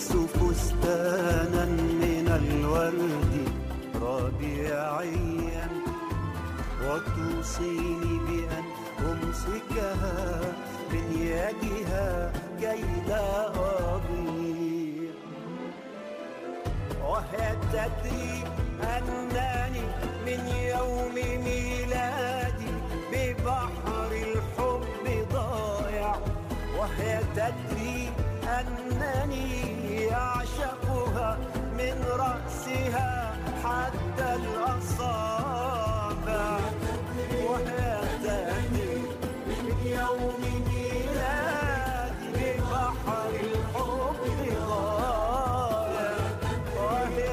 ألبس فستانا من الورد ربيعيا وتوصيني بأن أمسكها من يدها كي لا أضيع. وهي تدري أنني من يوم ميلادي رأسها حتى الأصابع. وهي تدري من يوم ميلادي ببحر الحب ضايع وهي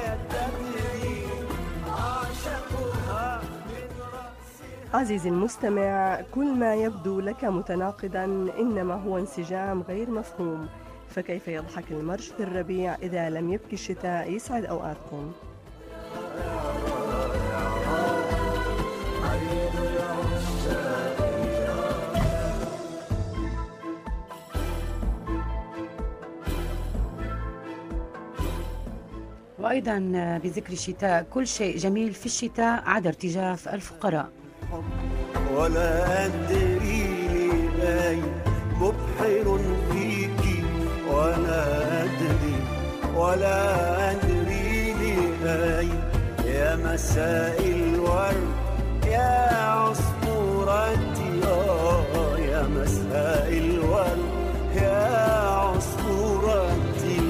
من رأسها. عزيزي المستمع كل ما يبدو لك متناقضا إنما هو انسجام غير مفهوم. فكيف يضحك المرج في الربيع إذا لم يبكي الشتاء؟ يسعد أوقاتكم. وأيضا بذكر الشتاء كل شيء جميل في الشتاء عدا ارتجاف الفقراء. ولا أدري أي مبحر فيك ولا أدري ولا أدري أي يا مساء الورد يا عصفورتي آه يا مساء الورد يا عصفورتي.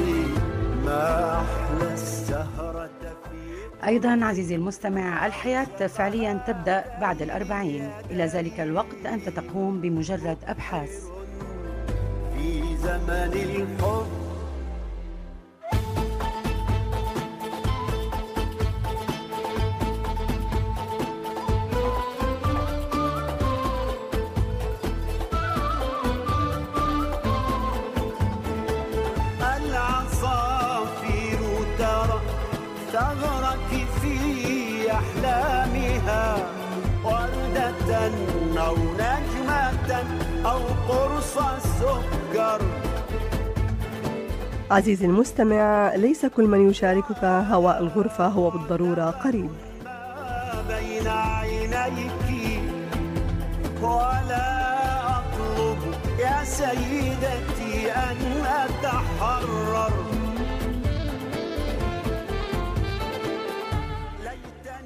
ما أحلى السهرة أيضا عزيزي المستمع الحياة فعليا تبدأ بعد الأربعين. إلى ذلك الوقت أنت تقوم بمجرد أبحاث. في زمن الحب. العصافير ترى ثغرك في أحلامها وردة أو نجمة أو قرص سكر عزيزي المستمع ليس كل من يشاركك هواء الغرفة هو بالضرورة قريب. بين عينيك ولا أطلب يا سيدتي أن أتحرر.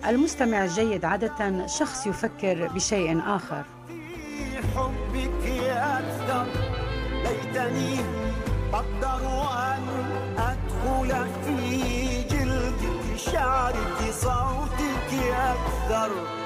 المستمع الجيد عادة شخص يفكر بشيء آخر. ليتني أقدر أن أدخل في جلدك شعرك صوتك أكثر.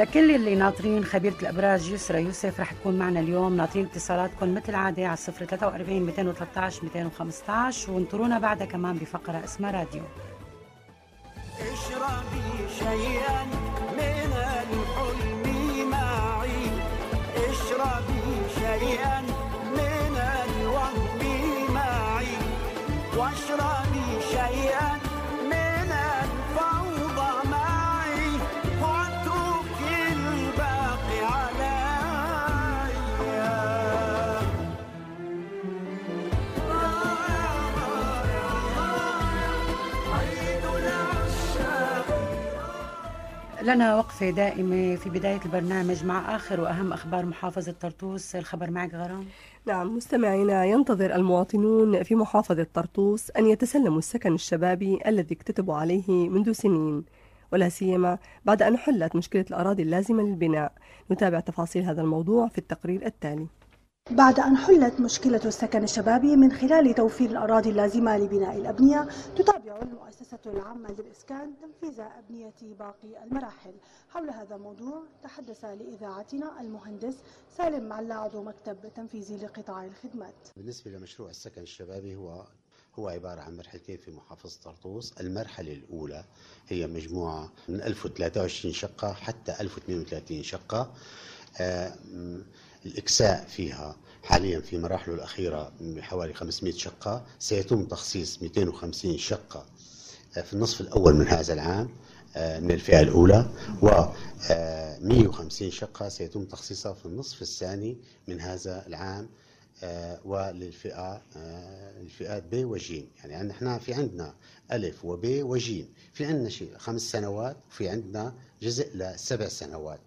لكل اللي ناطرين خبيرة الأبراج يسرى يوسف رح تكون معنا اليوم. ناطرين اتصالاتكم مثل العادة على 043 213 215 وانطرونا بعدها كمان بفقرة اسمها راديو. اشربي شيئا من الحلم معي. اشربي شيئا من الوهم معي. واشربي شيئا لنا وقفة دائمة في بداية البرنامج مع آخر وأهم أخبار محافظة طرطوس. الخبر معك غرام. نعم مستمعينا ينتظر المواطنون في محافظة طرطوس أن يتسلموا السكن الشبابي الذي اكتتبوا عليه منذ سنين. ولا سيما بعد أن حلت مشكلة الأراضي اللازمة للبناء. نتابع تفاصيل هذا الموضوع في التقرير التالي. بعد أن حلت مشكلة السكن الشبابي من خلال توفير الأراضي اللازمة لبناء الأبنية تتابع المؤسسة العامة للإسكان تنفيذ أبنية باقي المراحل. حول هذا الموضوع تحدث لإذاعتنا المهندس سالم معلا عضو مكتب تنفيذي لقطاع الخدمات. بالنسبة لمشروع السكن الشبابي هو هو عبارة عن مرحلتين في محافظة طرطوس. المرحلة الأولى هي مجموعة من 1023 شقة حتى 1032 شقة. آه، الإكساء فيها حاليا في مراحله الأخيرة بحوالي 500 شقة سيتم تخصيص 250 شقة آه، في النصف الأول من هذا العام آه، من الفئة الأولى و 150 شقة سيتم تخصيصها في النصف الثاني من هذا العام آه، وللفئة آه، الفئات ب وج يعني نحن في عندنا ألف وب وج في عندنا شيء خمس سنوات وفي عندنا جزء لسبع سنوات.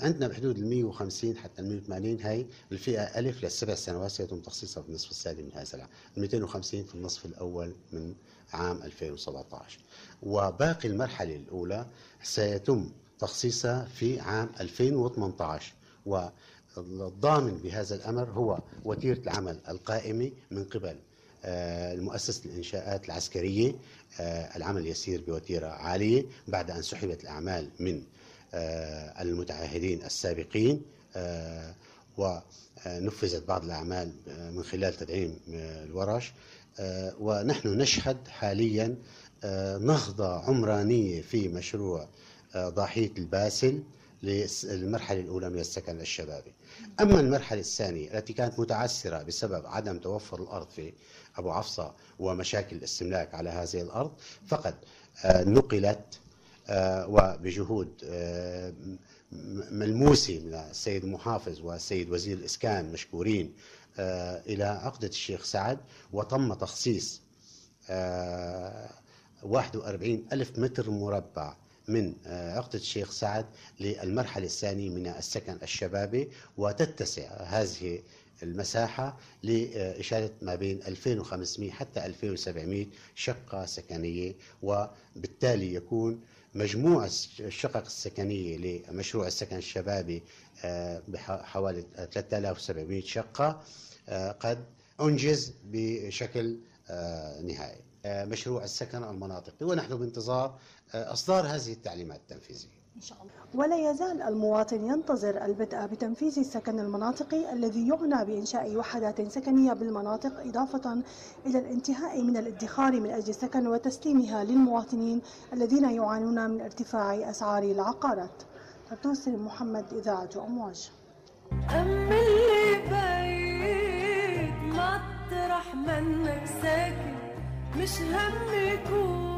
عندنا بحدود ال 150 حتى ال 180 هي الفئة ألف للسبع سنوات سيتم تخصيصها في النصف الثاني من هذا العام، ال 250 في النصف الأول من عام 2017 وباقي المرحلة الأولى سيتم تخصيصها في عام 2018 والضامن بهذا الأمر هو وتيرة العمل القائمة من قبل آه، المؤسسة الإنشاءات العسكرية آه، العمل يسير بوتيرة عالية بعد أن سحبت الأعمال من المتعهدين السابقين آه، ونفذت بعض الأعمال آه، من خلال تدعيم آه، الورش. آه، ونحن نشهد حاليا آه، نهضة عمرانية في مشروع آه، ضاحية الباسل للمرحلة الأولى من السكن الشبابي. أما المرحلة الثانية التي كانت متعثرة بسبب عدم توفر الأرض في أبو عفصة ومشاكل الاستملاك على هذه الأرض فقد آه، نقلت آه، وبجهود آه، ملموسة من السيد المحافظ والسيد وزير الإسكان مشكورين آه، إلى عقدة الشيخ سعد وتم تخصيص آه، 41 ألف متر مربع من آه، عقدة الشيخ سعد للمرحلة الثانية من السكن الشبابي وتتسع هذه المساحة لإشارة ما بين 2500 حتى 2700 شقة سكنية وبالتالي يكون مجموع الشقق السكنية لمشروع السكن الشبابي آه، بحوالي 3700 شقة آه، قد أنجز بشكل آه، نهائي. مشروع السكن المناطقي. ونحن بانتظار إصدار هذه التعليمات التنفيذية. ولا يزال المواطن ينتظر البدء بتنفيذ السكن المناطقي الذي يعنى بإنشاء وحدات سكنية بالمناطق إضافة إلى الانتهاء من الادخار من أجل السكن وتسليمها للمواطنين الذين يعانون من ارتفاع أسعار العقارات. فردوس محمد إذاعة أمواج. أم اللي بيت مطرح منك ساكن مش هم يكون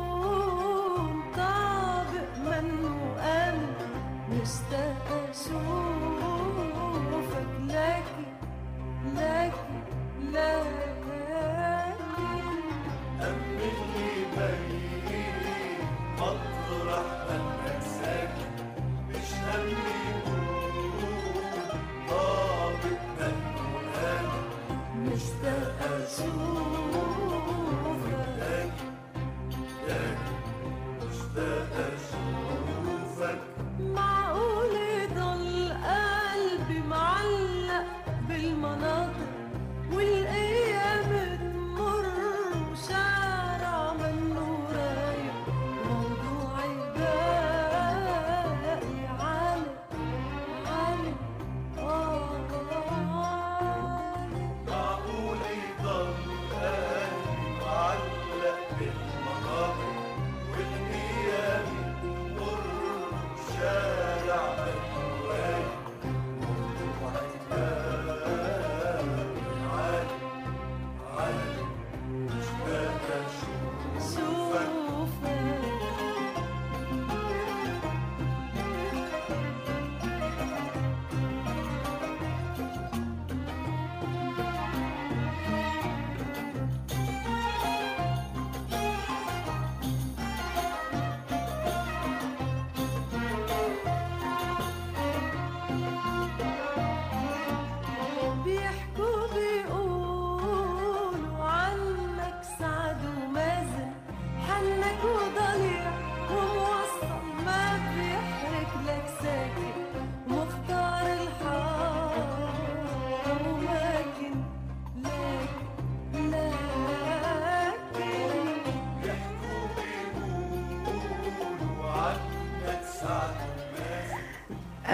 مشتاق أشوفك لكن لكن لكن مشتاق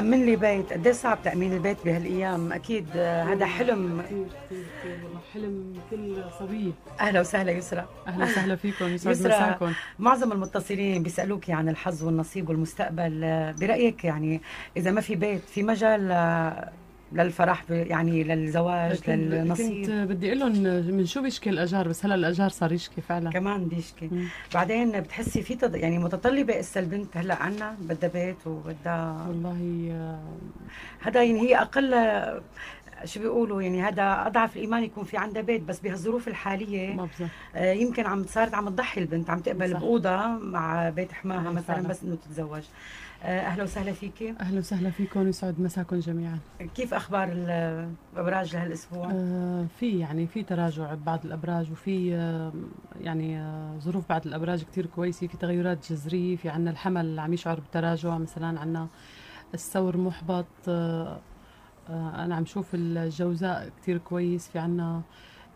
أمن لي بيت. قد إيه صعب تأمين البيت بهالأيام؟ أكيد آه، هذا حلم. كثير كثير كثير والله حلم كل صبية أهلا وسهلا يسرى أهلا وسهلا فيكم يسعد مساكم. معظم المتصلين بيسألوك عن الحظ والنصيب والمستقبل. آه، برأيك يعني إذا ما في بيت في مجال آه، للفرح يعني للزواج كنت للنصيب كنت بدي أقول لهم من شو بيشكي الأجار بس هلا الأجار صار يشكي فعلا كمان بيشكي مم. بعدين بتحسي في تض... يعني متطلبة اسا البنت هلأ عنا بدها بيت وبدها والله هذا يعني هي أقل شو بيقولوا يعني هذا أضعف الإيمان يكون في عندها بيت بس بهالظروف الحالية آه، يمكن عم صارت عم تضحي البنت عم تقبل. بأوضة مع بيت حماها إيه، مثلا. بس إنه تتزوج أهلا وسهلا فيكي. أهلا وسهلا فيكم ويسعد مساكم جميعا. كيف أخبار الأبراج لهالأسبوع؟ آه، في يعني في تراجع ببعض الأبراج وفي آه، يعني آه، ظروف بعض الأبراج كتير كويسة في تغيرات جذرية في عنا الحمل اللي عم يشعر بتراجع مثلا عنا الثور محبط آه، آه، أنا عم شوف الجوزاء كتير كويس في عنا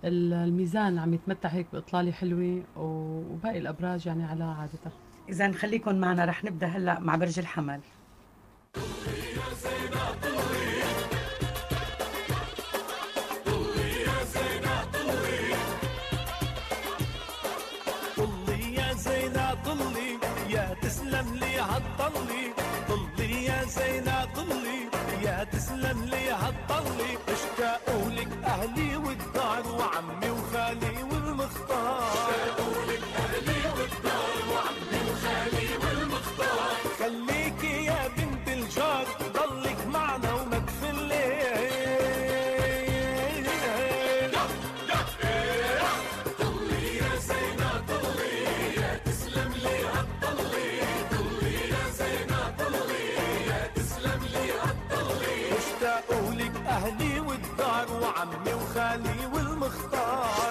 ال- الميزان عم يتمتع هيك بإطلالة حلوة وباقي الأبراج يعني على عادتها. اذا خليكم معنا رح نبدأ هلأ مع برج الحمل. تسلم لي هالطلي. طلي يا زينة طلي يا تسلم لي هالطلي. لك أهلي والدار وعمي وخالي والمختار.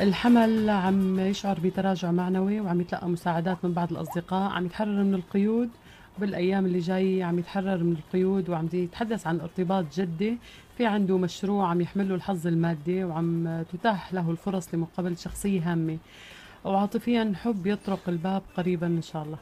الحمل عم يشعر بتراجع معنوي وعم يتلقى مساعدات من بعض الأصدقاء. عم يتحرر من القيود بالأيام اللي جاي عم يتحرر من القيود وعم يتحدث عن ارتباط جدي. في عنده مشروع عم يحمله الحظ المادي وعم تتاح له الفرص لمقابلة شخصية هامة. وعاطفيا حب يطرق الباب قريبا إن شاء الله.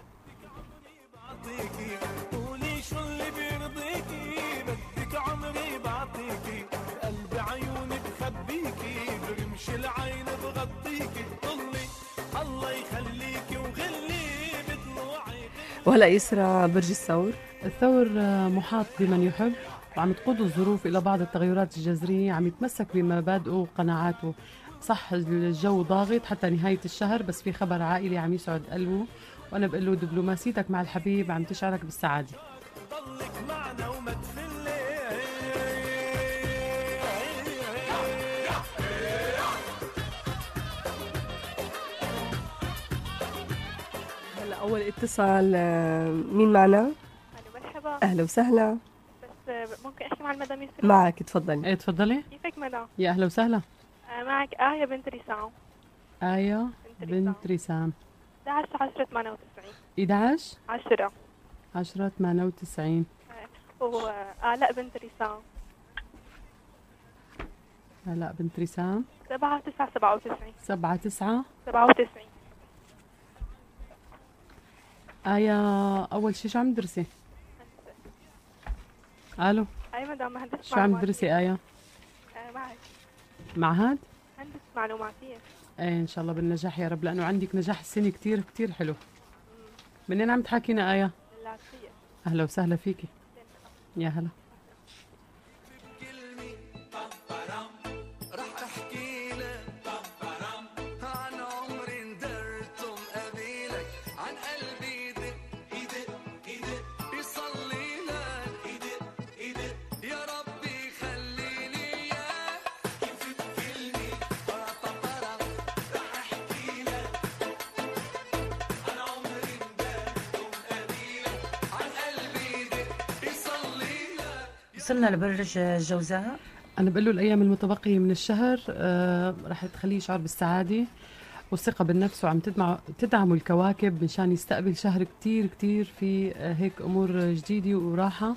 وهلا يسرى برج الثور؟ الثور محاط بمن يحب وعم تقود الظروف إلى بعض التغيرات الجذرية عم يتمسك بمبادئه وقناعاته. صح الجو ضاغط حتى نهاية الشهر بس في خبر عائلي عم يسعد قلبه. وأنا بقول له دبلوماسيتك مع الحبيب عم تشعرك بالسعادة. ضلك معنا وما أول اتصال آه، مين معنا؟ ألو مرحبا أهلا وسهلا. بس آه، ممكن أحكي مع المدام يسرا معك تفضلي إيه تفضلي كيفك مدام؟ يا أهلا وسهلا. آه، معك آية بنت ريسام. آية بنت رسام 11 10 98 11 10 10 98 وآلاء بنت ريسام. هلا بنت رسام 7 9 97 7 9 97 آية أول شي شو عم تدرسي؟ ألو. أي مدام مهندسة شو عم تدرسي آية؟ آه، معك معهد؟ مهندسة معلوماتية. إيه إن شاء الله بالنجاح يا رب لأنه عندك نجاح السنة كتير كتير حلو. منين عم تحاكينا آية؟ اللاتية أهلا وسهلا فيكي. يا هلا. وصلنا لبرج الجوزاء أنا بقول له الأيام المتبقية من الشهر آه رح تخليه يشعر بالسعادة والثقة بالنفس وعم تدمع تدعمه الكواكب مشان يستقبل شهر كتير كتير في آه هيك أمور جديدة وراحة.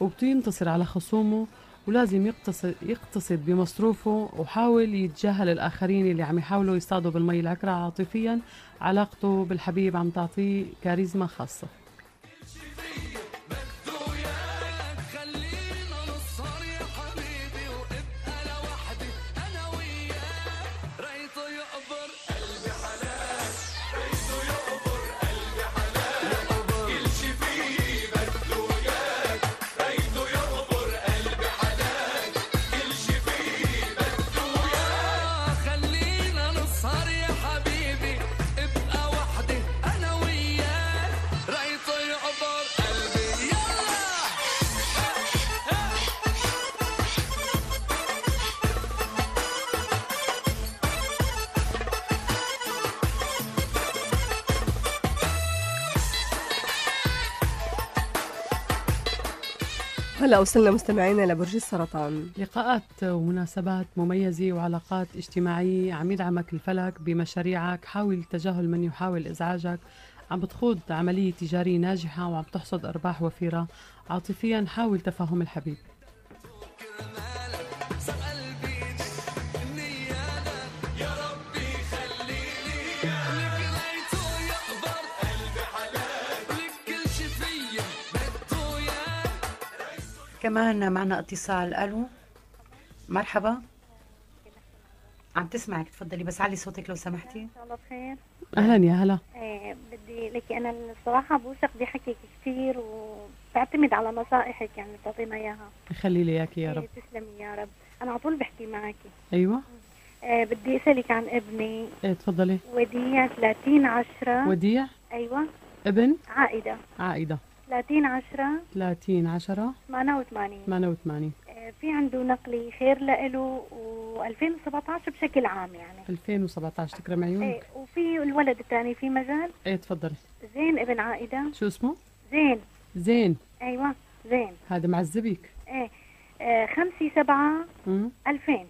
وبده ينتصر على خصومه ولازم يقتصد يقتصد بمصروفه وحاول يتجاهل الآخرين اللي عم يحاولوا يصطادوا بالمي العكرة عاطفيا. علاقته بالحبيب عم تعطيه كاريزما خاصة. وهلا وصلنا مستمعينا لبرج السرطان. لقاءات ومناسبات مميزة وعلاقات اجتماعية. عم يدعمك الفلك بمشاريعك. حاول تجاهل من يحاول إزعاجك. عم بتخوض عملية تجارية ناجحة وعم تحصد أرباح وفيرة. عاطفيا حاول تفهم الحبيب. كمان معنا اتصال. ألو مرحبا. عم تسمعك تفضلي بس علي صوتك لو سمحتي. إن شاء الله بخير. أهلا يا هلا. آه بدي لك أنا الصراحة بوثق بحكيك كثير وبعتمد على نصائحك يعني بتعطينا إياها. يخلي لي إياك يا رب. إيه، تسلمي يا رب. أنا على طول بحكي معك. أيوة. آه بدي أسألك عن ابني. إيه تفضلي. وديع 30 10 وديع؟ أيوه. ابن؟ عائدة. عائدة. 30 10 30 10 88 88 آه في عنده نقلي خير لإله و2017 بشكل عام يعني. 2017 تكرم إيه عيونك وفي الولد الثاني في مجال. إيه تفضلي. زين ابن عائدة. شو اسمه؟ زين. زين. أيوه زين. هذا معذبك إيه آه خمسة سبعة ألفين.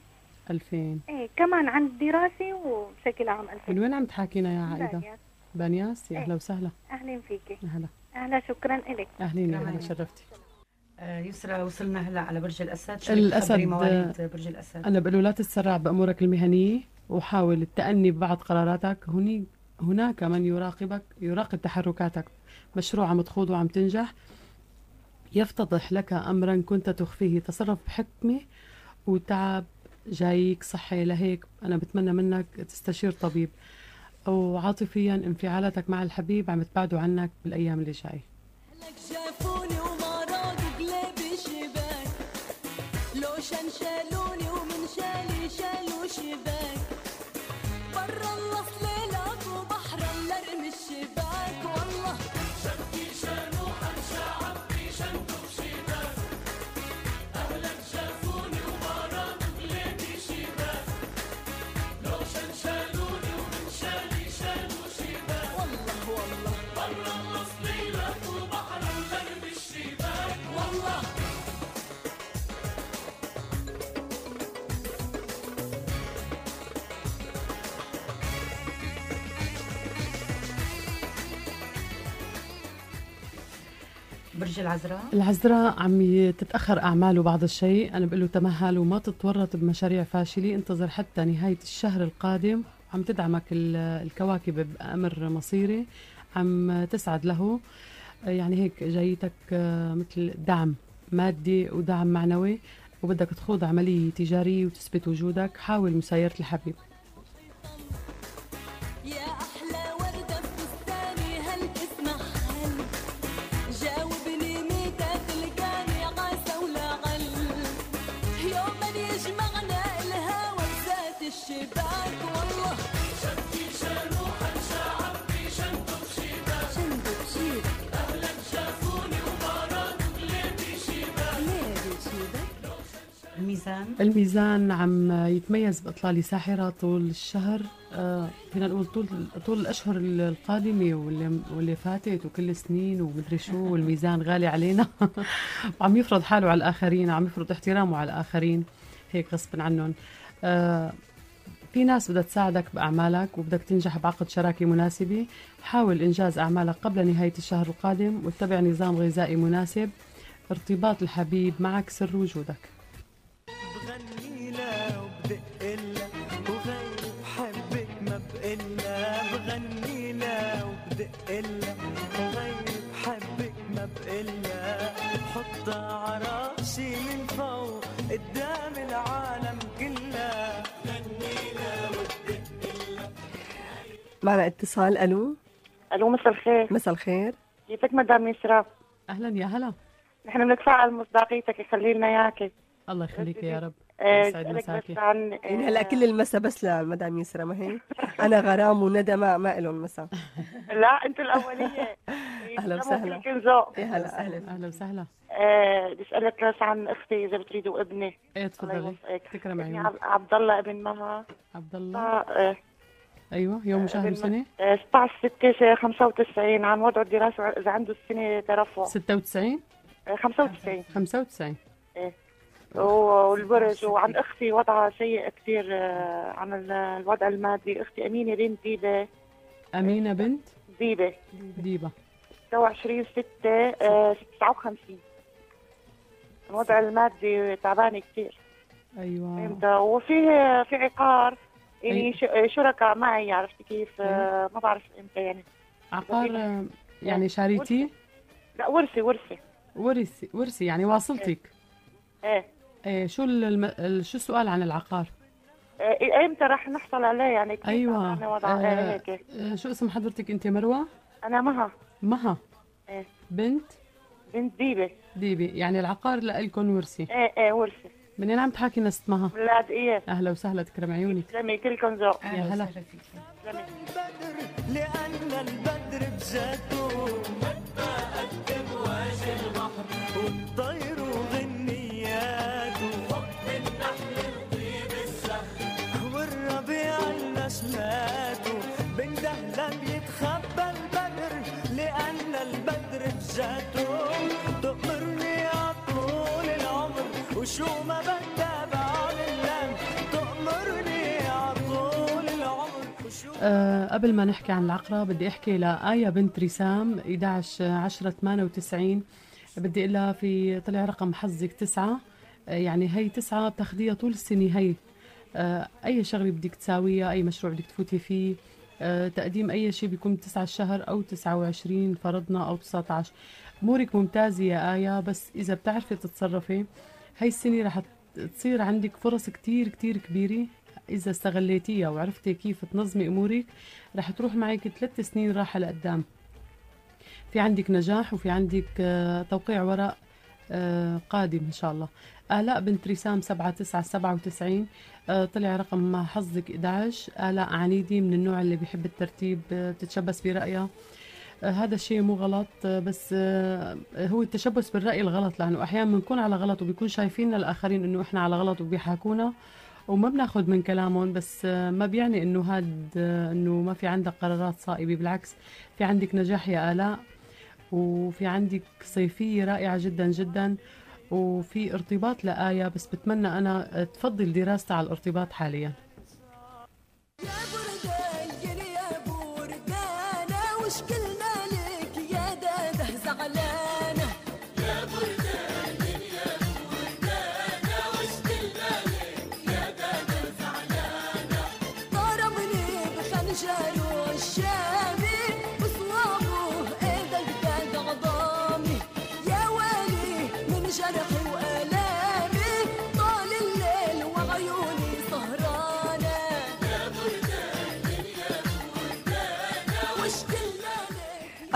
2000 إيه كمان عن دراسي وبشكل عام ألفين. من وين عم تحاكينا يا عائدة؟ بانياس. بانياس يا أهلا إيه. وسهلا. أهلا فيكي. أهلا. أهلا شكرا إلك أهلين يا كمان. هلا شرفتي. آه يسرى وصلنا هلا على برج الأسد. شو الأسد، بتخبري مواليد برج الأسد. أنا بقول لا تتسرع بأمورك المهنية وحاول التأني ببعض قراراتك. هني هناك من يراقبك يراقب تحركاتك. مشروع عم تخوض وعم تنجح. يفتضح لك أمرا كنت تخفيه تصرف بحكمة وتعب. جايك صحي لهيك. أنا بتمنى منك تستشير طبيب. وعاطفيا انفعالاتك مع الحبيب عم تبعدوا عنك بالأيام اللي جاي. ومن شالي شباك. برج العذراء؟ العذراء عم تتأخر أعماله بعض الشيء. أنا بقول له تمهل وما تتورط بمشاريع فاشلة. انتظر حتى نهاية الشهر القادم. عم تدعمك ال- الكواكب بأمر مصيري. عم تسعد له. يعني هيك جايتك آه، مثل دعم مادي ودعم معنوي. وبدك تخوض عملية تجارية وتثبت وجودك. حاول مسايرة الحبيب. الشباك والله شدي شروحا شعبي شندو بشيبك شندو بشيبك أهلا شافوني وبارادوا قلبي شيبك قلبي شيبك الميزان. الميزان عم يتميز بإطلالة ساحرة طول الشهر آه، فينا نقول طول طول الأشهر القادمة واللي, واللي فاتت وكل السنين ومدري شو والميزان غالي علينا. وعم يفرض حاله على الآخرين عم يفرض احترامه على الآخرين. هيك غصب عنهم. آه، في ناس بدها تساعدك بأعمالك وبدك تنجح بعقد شراكة مناسبة. حاول إنجاز أعمالك قبل نهاية الشهر القادم واتبع نظام غذائي مناسب. ارتباط الحبيب معك سر وجودك. معنا اتصال ألو. ألو مساء الخير. مساء الخير. كيفك مدام يسرا؟ أهلا يا هلا. نحن بنتفائل مصداقيتك يخلي لنا إياكي. الله يخليك يا رب. آه، يسعد مساكي. عن يعني هلا كل المسا بس لمدام يسرا ما هي؟ أنا غرام وندى ما ما لهم مسا لا أنتوا الأولية. أهلا وسهلا. يا هلا أهلا. أهلا وسهلا. بدي اسالك بس عن أختي إذا بتريدوا ابني إيه تفضلي. تكرم عيونك. عب- عبد الله ابن مها عبد الله. آه، أيوة يوم وشهر ابن وسنة آه، 16 6 95 عن وضعه الدراسي إذا عنده السنة ترفع. 96 آه، 95 95 والبرج وعن أختي وضعها سيء كثير آه، عن ال- الوضع المادي. أختي أمينة بنت ديبة. أمينة بنت؟ ديبة. ديبة. 26 6 59 الوضع المادي تعبان كثير فهمت؟ وفي في عقار. يعني شركاء معي عرفت كيف؟ آه، ما بعرف إمتى يعني. عقار يعني شاريتي لا ورثي ورثي. ورثي ورثي يعني واصلتك. إيه. إيه. شو الم... ال- شو السؤال عن العقار آه، إمتى رح نحصل عليه؟ يعني كيف؟ أيوه. تعبانة وضع إيه، آه هيك. آه شو اسم حضرتك أنت مروة؟ أنا مها. مها. إيه. بنت؟ بنت ديبه ديبي يعني العقار لكم ورثي. إيه إيه ورثي. منين عم تحكي نست مها ولاد إيه؟ أهلا وسهلا تكرم عيونك. تسلمي كلكم ذوق. يا هلا. تسلمي لأن البدر بذاته. قدم وجه البحر والطير وغنياته. حب النحل الزهر والربيع بين بيتخبى البدر. لأن البدر بذاته. تأمرني عطول العمر. وشو ما أه قبل ما نحكي عن العقرب بدي أحكي لآية بنت رسام 11 10 98 بدي أقول لها في طلع رقم حظك تسعة. أه يعني هي تسعة بتاخديها طول السنة. هي أه أي شغلة بدك تساويها أي مشروع بدك تفوتي فيه تقديم أي شيء بيكون 9 الشهر أو 29 فرضنا أو 19 أمورك ممتازة يا آية بس إذا بتعرفي تتصرفي هاي السنة رح تصير عندك فرص كتير كتير كبيرة. إذا استغليتيها وعرفتي كيف تنظمي أمورك رح تروح معك ثلاث سنين راحة لقدام. في عندك نجاح وفي عندك آه، توقيع ورق آه، قادم إن شاء الله. آلاء بنت رسام 7 9 97 آه، طلع رقم حظك 11 آلاء عنيدي من النوع اللي بيحب الترتيب بتتشبث برأيها هذا الشيء مو غلط بس هو التشبث بالرأي الغلط لأنه أحيانا بنكون على غلط وبيكون شايفيننا الآخرين إنه إحنا على غلط وبيحاكونا. وما بناخذ من كلامهم بس آه، ما بيعني إنه هاد آه، إنه ما في عندك قرارات صائبة بالعكس في عندك نجاح يا آلاء وفي عندك صيفية رائعة جدا جدا وفي ارتباط لآية بس بتمنى أنا تفضل دراستها على الارتباط حاليا.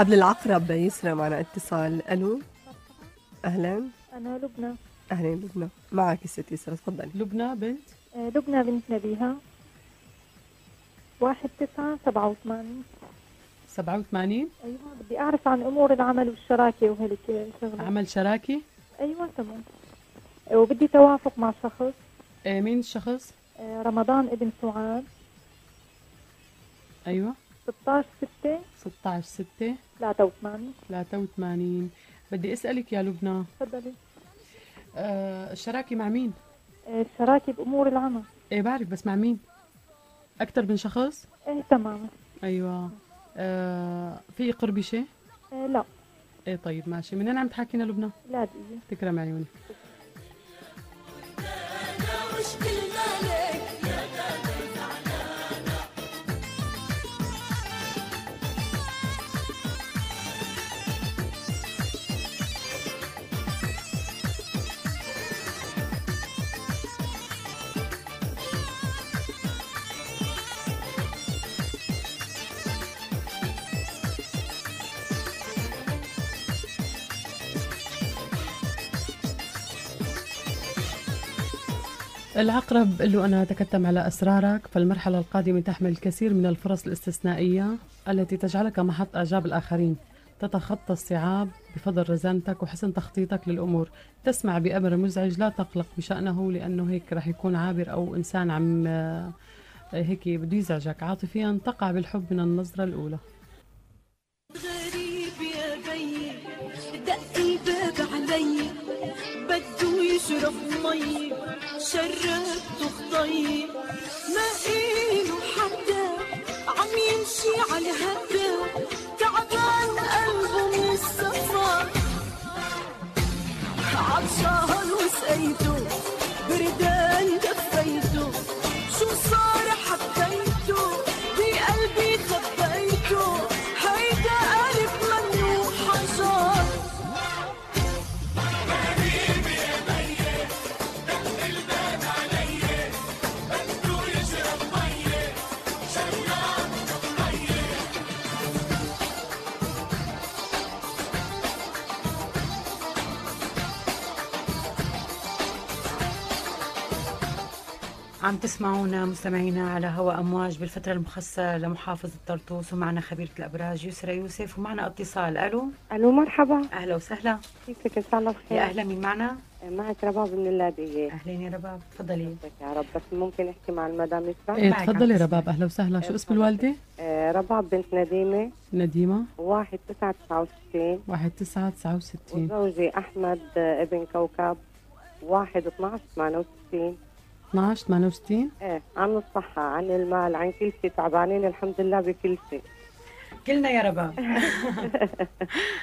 قبل العقرب يسرى معنا اتصال. ألو. أهلا. أنا لبنى. أهلا لبنى. معك الست يسرى تفضلي. لبنى بنت؟ آه، لبنى بنت نبيها. واحد تسعة سبعة وثمانين. 87 أيوة بدي أعرف عن أمور العمل والشراكة وهيك شغلة. عمل شراكي أيوة تمام. وبدي توافق مع شخص. آه، مين الشخص؟ آه، رمضان ابن سعاد. أيوه. 16 6 16 6 83 83 بدي أسألك يا لبنى تفضلي. آه الشراكة مع مين؟ آه، الشراكة بأمور العمل. إيه بعرف بس مع مين؟ أكثر من شخص؟ إيه تماما. أيوه. آه في قربي شيء؟ آه، لا. إيه طيب ماشي. منين عم تحكينا لبنى لا دقيقة. تكرم عيونك. العقرب له أنا أتكتم على أسرارك فالمرحلة القادمة تحمل الكثير من الفرص الاستثنائية التي تجعلك محط إعجاب الآخرين. تتخطى الصعاب بفضل رزانتك وحسن تخطيطك للأمور. تسمع بأمر مزعج لا تقلق بشأنه لأنه هيك رح يكون عابر أو إنسان عم آه، هيك بده يزعجك. عاطفيا تقع بالحب من النظرة الأولى. غريب يا بي دق الباب علي يشرب مي. شربته خطي ما إله حدا عم يمشي على هدا تعبان قلبه من السفر عطشان وسقيته عم تسمعونا مستمعينا على هواء أمواج بالفترة المخصصة لمحافظة طرطوس. ومعنا خبيرة الأبراج يسرى يوسف ومعنا اتصال. ألو؟ ألو مرحبا. أهلا وسهلا. كيفك؟ إن شاء الله بخير. يا أهلا مين معنا؟ معك رباب من اللاذقية أهلين يا رباب تفضلي. يا رب؟ بس ممكن أحكي مع المدام يسرا إيه تفضلي رباب. أهلا وسهلا. شو اسم الوالدة؟ آه، رباب بنت نديمة. نديمة. واحد تسعة تسعة وستين. 1969 وزوجي أحمد آه، ابن كوكب. واحد 12 68 12 68 إيه عن الصحة عن المال عن كل شيء تعبانين الحمد لله بكل شيء كلنا يا رباب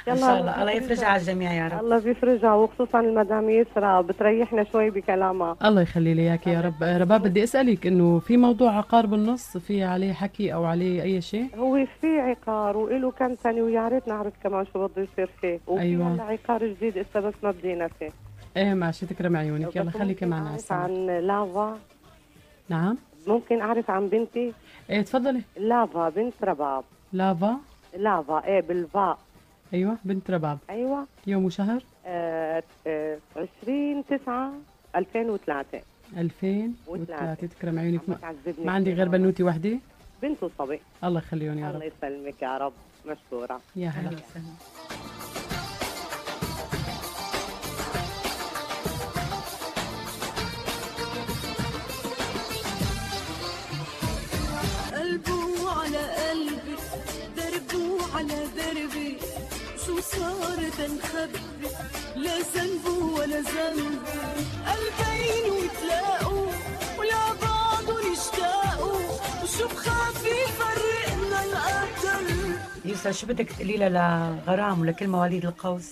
إن شاء الله. الله يفرجها على الجميع يا رب. الله بيفرجها وخصوصا المدام يسرا بتريحنا شوي بكلامها. الله يخلي لي إياك يا رب. رباب بدي أسألك إنه في موضوع عقار بالنص في عليه حكي أو عليه أي شيء؟ هو في عقار وإله كم سنة ويا ريت نعرف كمان شو بده يصير فيه. وفي أيوة. عقار جديد لسه بس ما بدينا فيه. إيه ماشي تكرم عيونك. يلا خليكي معنا على السمع عن لافا. نعم. ممكن أعرف عن بنتي. إيه تفضلي. لافا بنت رباب. لافا؟ لافا إيه بالفاء. أيوه بنت رباب. أيوه. يوم وشهر؟ آه آه 20 9 2003 2003 تكرم عيونك. ما, ما عندي غير. بنوتي وحده بنت وصبي. الله يخليهم يا الله رب يسلمك يا رب. مشكورة. يا هلا قلبه على قلبي دربه على دربي. شو صار تنخبي؟ لا ذنبه ولا ذنبي. قلبين وتلاقوا ولا بعضهم يشتاقوا. وشو بخاف يفرقنا القدر يسرى شو بدك تقولي لها لغرام ولكل مواليد القوس؟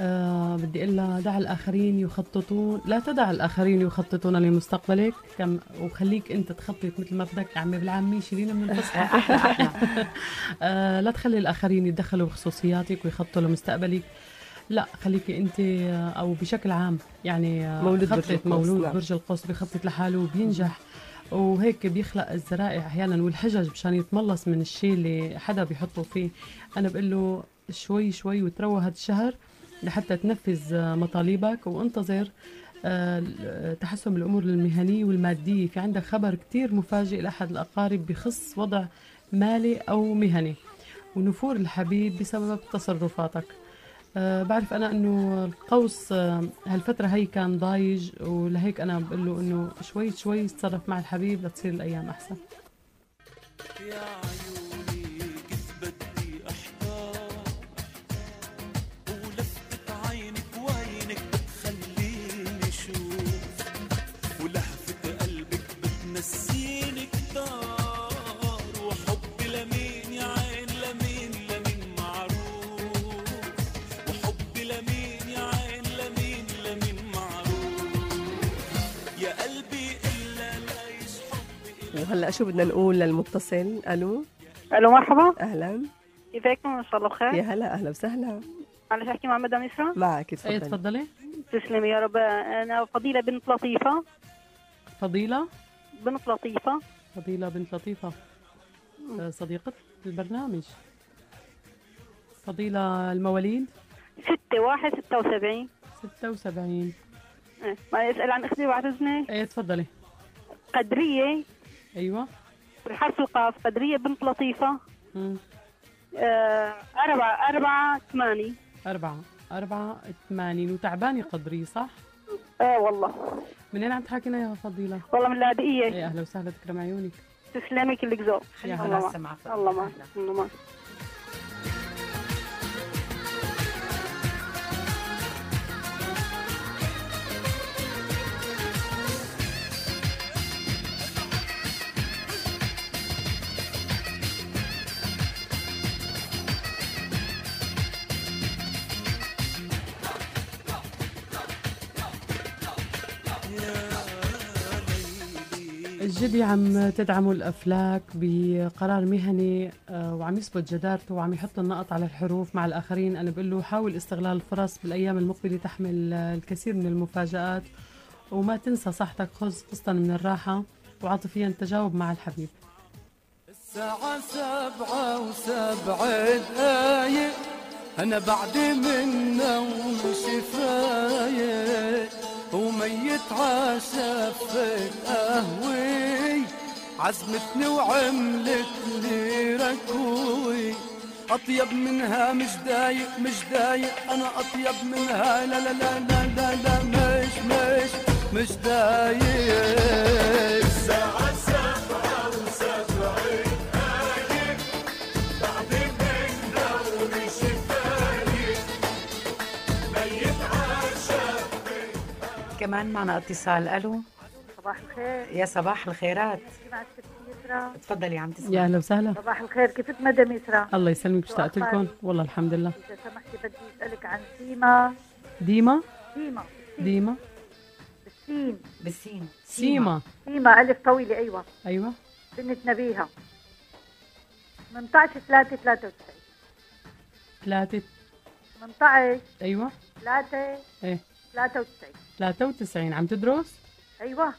آه بدي أقول لها دع الآخرين يخططون. لا تدع الآخرين يخططون لمستقبلك كم وخليك أنت تخطط مثل ما بدك. عمي بالعامي شيلينا من الفصل أحلى أحلى. آه لا تخلي الآخرين يتدخلوا بخصوصياتك ويخططوا لمستقبلك. لا خليكي أنت آه، أو بشكل عام يعني آه، مولود برج القوس، مولود نعم. برج القوس بخطط لحاله وبينجح. وهيك بيخلق الذرائع أحيانا والحجج مشان يتملص من الشيء اللي حدا بيحطه فيه. أنا بقول له شوي شوي وتروى هذا الشهر لحتى تنفذ مطالبك وانتظر آه، تحسن الأمور المهنية والمادية. في عندك خبر كتير مفاجئ لأحد الأقارب بخص وضع مالي أو مهني ونفور الحبيب بسبب تصرفاتك. أه بعرف أنا إنه القوس آه، هالفترة هي كان ضايج ولهيك أنا بقول له إنه شوي شوي يتصرف مع الحبيب لتصير الأيام أحسن. وهلا شو بدنا نقول للمتصل؟ ألو؟ ألو مرحبا. أهلا. كيفكم إن شاء الله بخير. يا هلا أهلا وسهلا. معلش أحكي مع مدام يسرا؟ معك إيه تفضلي تفضلي. تسلمي يا رب. أنا فضيلة بنت لطيفة. فضيلة؟ بنت لطيفة. فضيلة بنت لطيفة. آه، صديقة البرنامج. فضيلة المواليد؟ ستة واحد ستة وسبعين. 76 إيه، ما اسال عن أختي بعتذني إيه تفضلي. قدرية. أيوه. بالحرف القاف قدرية بنت لطيفة. آه، أربعة أربعة ثمانية. أربعة أربعة ثمانين وتعبانة قدري صح؟ إيه والله. منين عم تحكينا يا فضيلة؟ والله من اللاذقية إيه أهلا وسهلا تكرم عيونك. تسلمي كلك ذوق. يا الله هلا الله معك. الله معك. جدي عم تدعموا الأفلاك بقرار مهني آه، وعم يثبت جدارته وعم يحط النقط على الحروف مع الآخرين. أنا بقول له حاول استغلال الفرص بالأيام المقبلة تحمل آه، الكثير من المفاجآت وما تنسى صحتك خذ قسطا من الراحة وعاطفيا تجاوب مع الحبيب. الساعة سبعة وسبع دقايق أنا بعد من نوم وميت عشف القهوي عزمتني وعملت لي ركوي أطيب منها مش دايق مش دايق. أنا أطيب منها لا لا لا لا لا, لا مش مش مش دايق. كمان معنا اتصال. ألو. صباح الخير. يا صباح الخيرات. تفضلي عم تسمعي. يا أهلا وسهلا. صباح الخير. كيف مدام يسرا الله يسلمك اشتقت لكم؟ والله الحمد لله. إذا سمحتي بدي أسألك عن سيما. ديما؟ سيما. ديما. بالسين. بالسين. سيما. سيما. ألف طويلة أيوه. أيوه. بنت نبيها. 18 3 93 ثلاثة. 18 أيوه. 3 إيه. 93 93 عم تدرس؟ أيوه.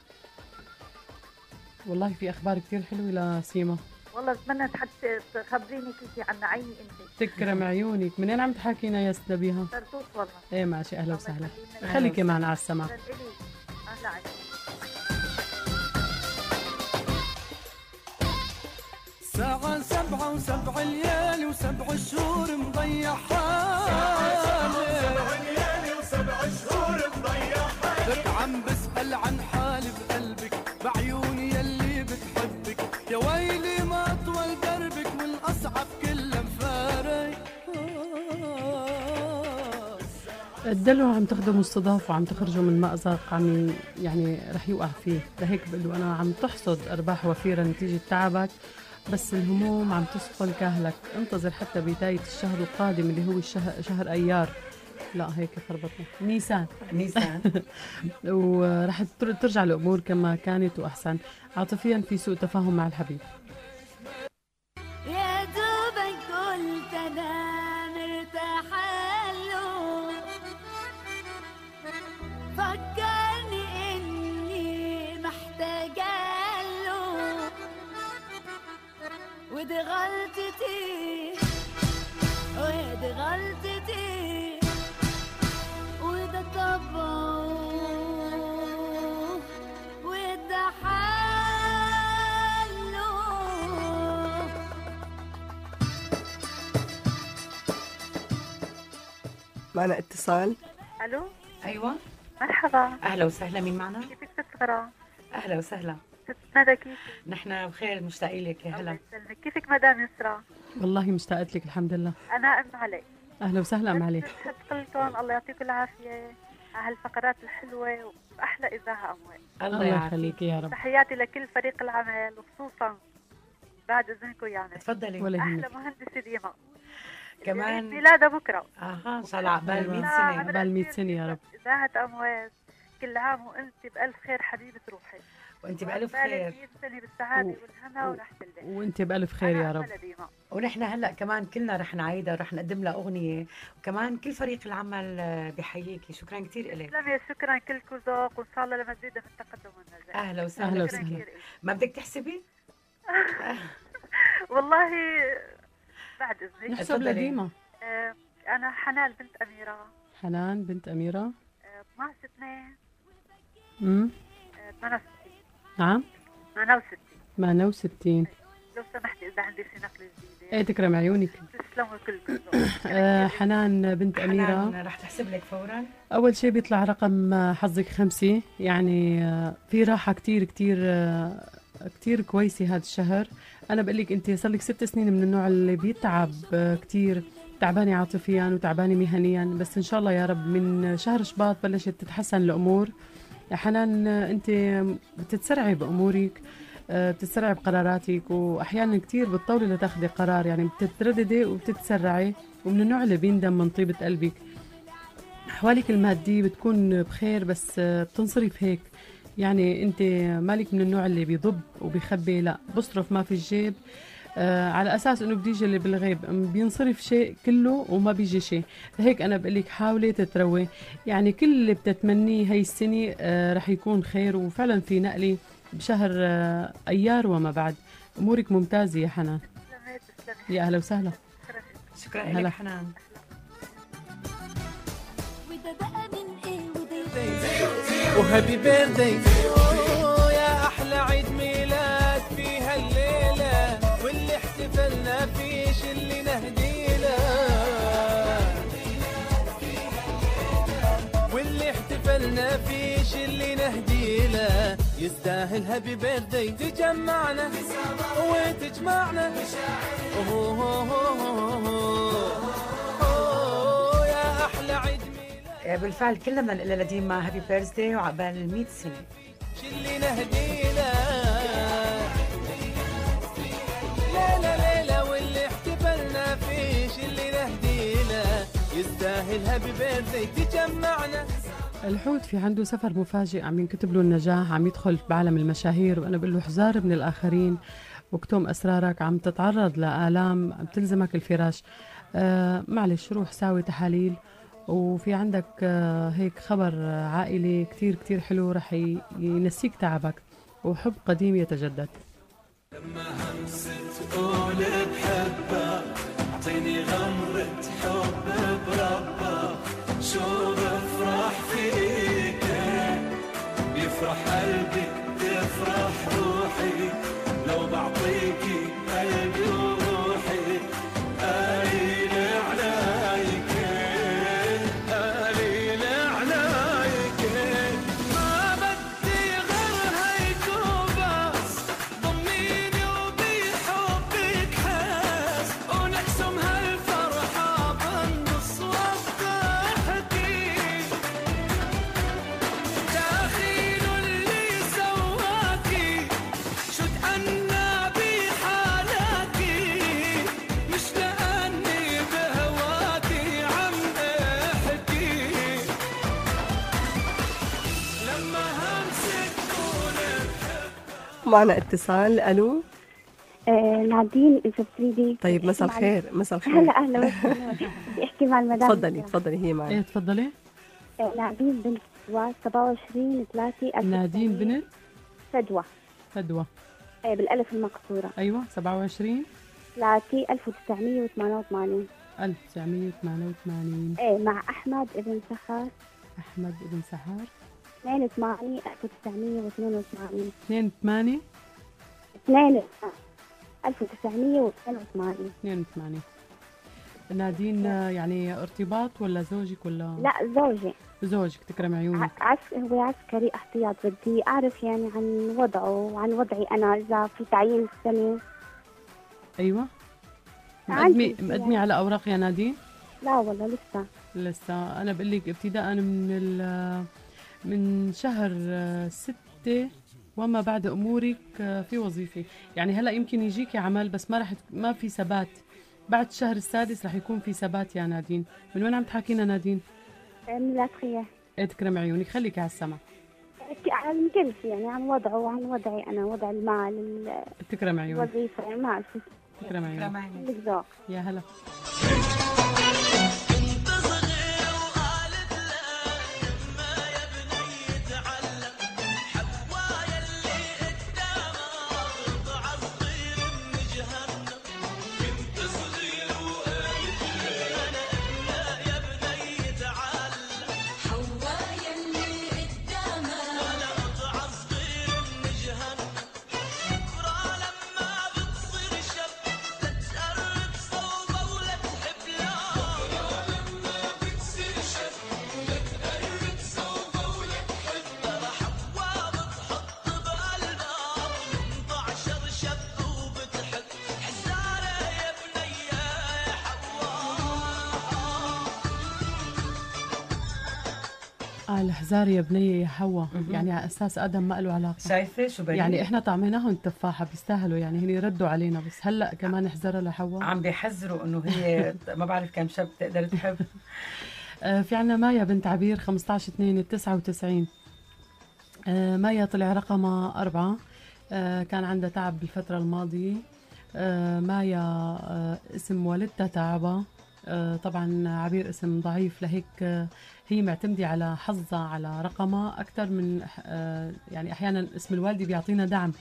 والله في أخبار كثير حلوة لسيما. والله بتمنى حتى تخبريني كيف عن عيني أنت. تكرم عيونك. منين عم تحاكينا يا ست نبيها طرطوس والله. إيه ماشي. أهلا وسهلا. خليكي معنا على إلي. أهلا عليك. ساعة سبعة وسبع ليالي وسبع شهور مضيع حالي عم بسأل عن حالي بقلبك بعيوني يلي بتحبك. يا ويلي ما أطول دربك والأصعب كله مفارق. الدلو عم تاخذوا مستضاف وعم تخرجوا من مأزق عم يعني رح يوقع فيه لهيك بقول له أنا عم تحصد أرباح وفيره نتيجة تعبك بس الهموم عم تثقل كاهلك انتظر حتى بداية الشهر القادم اللي هو شهر أيار. لا هيك خربطنا. نيسان. نيسان. ورح تر- ترجع الأمور كما كانت وأحسن. عاطفيا في سوء تفاهم مع الحبيب. يا دوبك قلت أنا مرتاحه له فكرني إني محتاجه له ودي غلطتي ودي غلطتي. معنا اتصال ألو؟ أيوه. مرحبا. أهلا وسهلا مين معنا؟ كيفك ست غرام أهلا وسهلا. ست ندى كيفك؟ نحن بخير مشتاقين لك يا هلا. يسلمك كيفك مدام يسرا؟ والله مشتاقت لك الحمد لله. أنا أم علي. أهلا وسهلا أم علي. بحب لكم الله يعطيكم العافية. على هالفقرات الحلوة وأحلى اذاعه أموال. الله يخليك يا رب. تحياتي لكل فريق العمل وخصوصا بعد إذنكم يعني. تفضلي. أحلى. مهندسه ديما كمان عيد ميلادها بكرة. أها ان شاء الله عقبال 100 لا، سنه عقبال 100 سنة يا رب. اذاعه أمواج. كل عام وأنت بألف خير حبيبة روحي. وأنت بألف خير. 100 سنة بالسعادة و- والهنا وأنت بألف خير يا رب. ونحن هلأ كمان كلنا رح نعيدها ورح نقدم لها أغنية. وكمان كل فريق العمل آه، بحييكي. شكرا كثير لك تسلمي شكرا كلكم ذوق. وإن شاء الله لمزيد من التقدم والنجاح أهلا وسهلا. وسهلا. ما بدك تحسبي؟ والله بعد إذنك. نحسب. لديما. آه، أنا حنان بنت أميرة. حنان بنت أميرة. آه، 12 2 امم آه، 68 نعم. 68 68 لو سمحتي إذا عندي شي نقله جديده إيه تكرم عيونك. تسلموا كلكم. آه حنان بنت أميرة. حنان رح تحسب لك فورا. أول شيء بيطلع رقم حظك خمسة. يعني آه، في راحة كتير كتير آه، كتير كويسة هذا الشهر. أنا بقول لك أنت صار لك ست سنين من النوع اللي بيتعب آه، كتير. تعبانة عاطفيا وتعبانة مهنيا. بس إن شاء الله يا رب من شهر شباط بلشت تتحسن الأمور. يا حنان أنت بتتسرعي بأمورك آه، بتتسرعي بقراراتك. وأحيانا كتير بتطولي لتاخدي قرار. يعني بتترددي وبتتسرعي. ومن النوع اللي بيندم من طيبة قلبك. أحوالك المادية بتكون بخير بس آه، بتنصرف هيك. يعني أنت مالك من النوع اللي بيضب وبيخبي؟ لا بصرف ما في الجيب. آه على أساس إنه بده يجي اللي بالغيب بينصرف شيء كله وما بيجي شيء. هيك أنا بقول لك حاولي تتروي. يعني كل اللي بتتمنيه هي السنة آه رح يكون خير وفعلا في نقله بشهر آه أيار وما بعد. أمورك ممتازة يا حنان. يا أهلا وسهلا. شكرا. لك حنان. وهابي بيرثدي يا أحلى عيد ميلاد في هالليله واللي احتفلنا فيه اللي نهديله واللي احتفلنا فيه اللي نهديله يستاهل هابي بيرثدي تجمعنا وتجمعنا أوه يا أحلى عيد آه، بالفعل كلنا بدنا نقول لها لديما هابي بيرثدي وعقبال ال 100 سنة. اللي نهديله ليلة ليلة واللي احتفلنا فيه اللي نهديله يستاهل هابي بيرثدي تجمعنا. الحوت في عنده سفر مفاجئ عم ينكتب له النجاح عم يدخل بعالم المشاهير وأنا بقول له احذر من الآخرين. واكتم أسرارك عم تتعرض لآلام عم تلزمك الفراش. آه معلش روح ساوي تحاليل. وفي عندك آه هيك خبر آه، عائلي كتير كتير حلو رح ينسيك تعبك وحب قديم يتجدد. لما همسة تقول بحبك أعطيني غمرة حب بربك. شو بفرح فيك؟ بيفرح معنا اتصال. ألو. آه نادين اذا بتريدي طيب مساء الخير مساء الخير. هلا أهلا وسهلا. بدي أحكي مع المدام. تفضلي تفضلي هي معي إيه تفضلي. آه نادين بنت فدوى 27 3 نادين بنت؟ فدوى فدوى آه بالألف المقصورة. أيوه 27 3 1988 1988 إيه مع أحمد ابن سخر أحمد بن سحار. 2 8 1982 2 8 2 1982 82 نادين آه، يعني ارتباط ولا زوجك ولا؟ لا زوجي. زوجك تكرم عيونك. عس... هو عسكري احتياط بدي. أعرف يعني عن وضعه وعن وضعي أنا إذا في تعيين السنة. أيوه. مقدمي يعني. مقدمي على اوراق يا نادين؟ لا والله لسه. لسه. أنا بقول لك ابتداء من ال- من شهر آه، ستة وما بعد أمورك آه، في وظيفة. يعني هلأ يمكن يجيكي عمل بس ما رح ما في ثبات. بعد الشهر السادس رح يكون في ثبات يا نادين. من وين عم تحكينا نادين؟ من الأدخية إيه تكرم عيونك خليكي على السمع. عن كل شيء يعني عن وضعه وعن وضعي أنا وضع المال ال- تكرم عيونك. الوظيفة يعني ما أعرف. تكرم عيونك. يا هلا. الحزار يا بنية يا حوا يعني على أساس آدم ما له علاقة. شايفة شو بريء يعني إحنا طعمناهم تفاحة بيستاهلوا يعني هن ردوا علينا بس هلأ كمان حزرها لحوا عم بيحذروا إنه هي ما بعرف كم شاب تقدر تحب. آه في عنا مايا بنت عبير 15 2 99 آه، مايا طلع رقمها أربعة. آه، كان عندها تعب بالفترة الماضية. آه، مايا اسم والدتها آه، طبعا عبير اسم ضعيف لهيك هي معتمدة على حظها على رقمها أكثر من آه، يعني أحيانا اسم الوالدة بيعطينا دعم.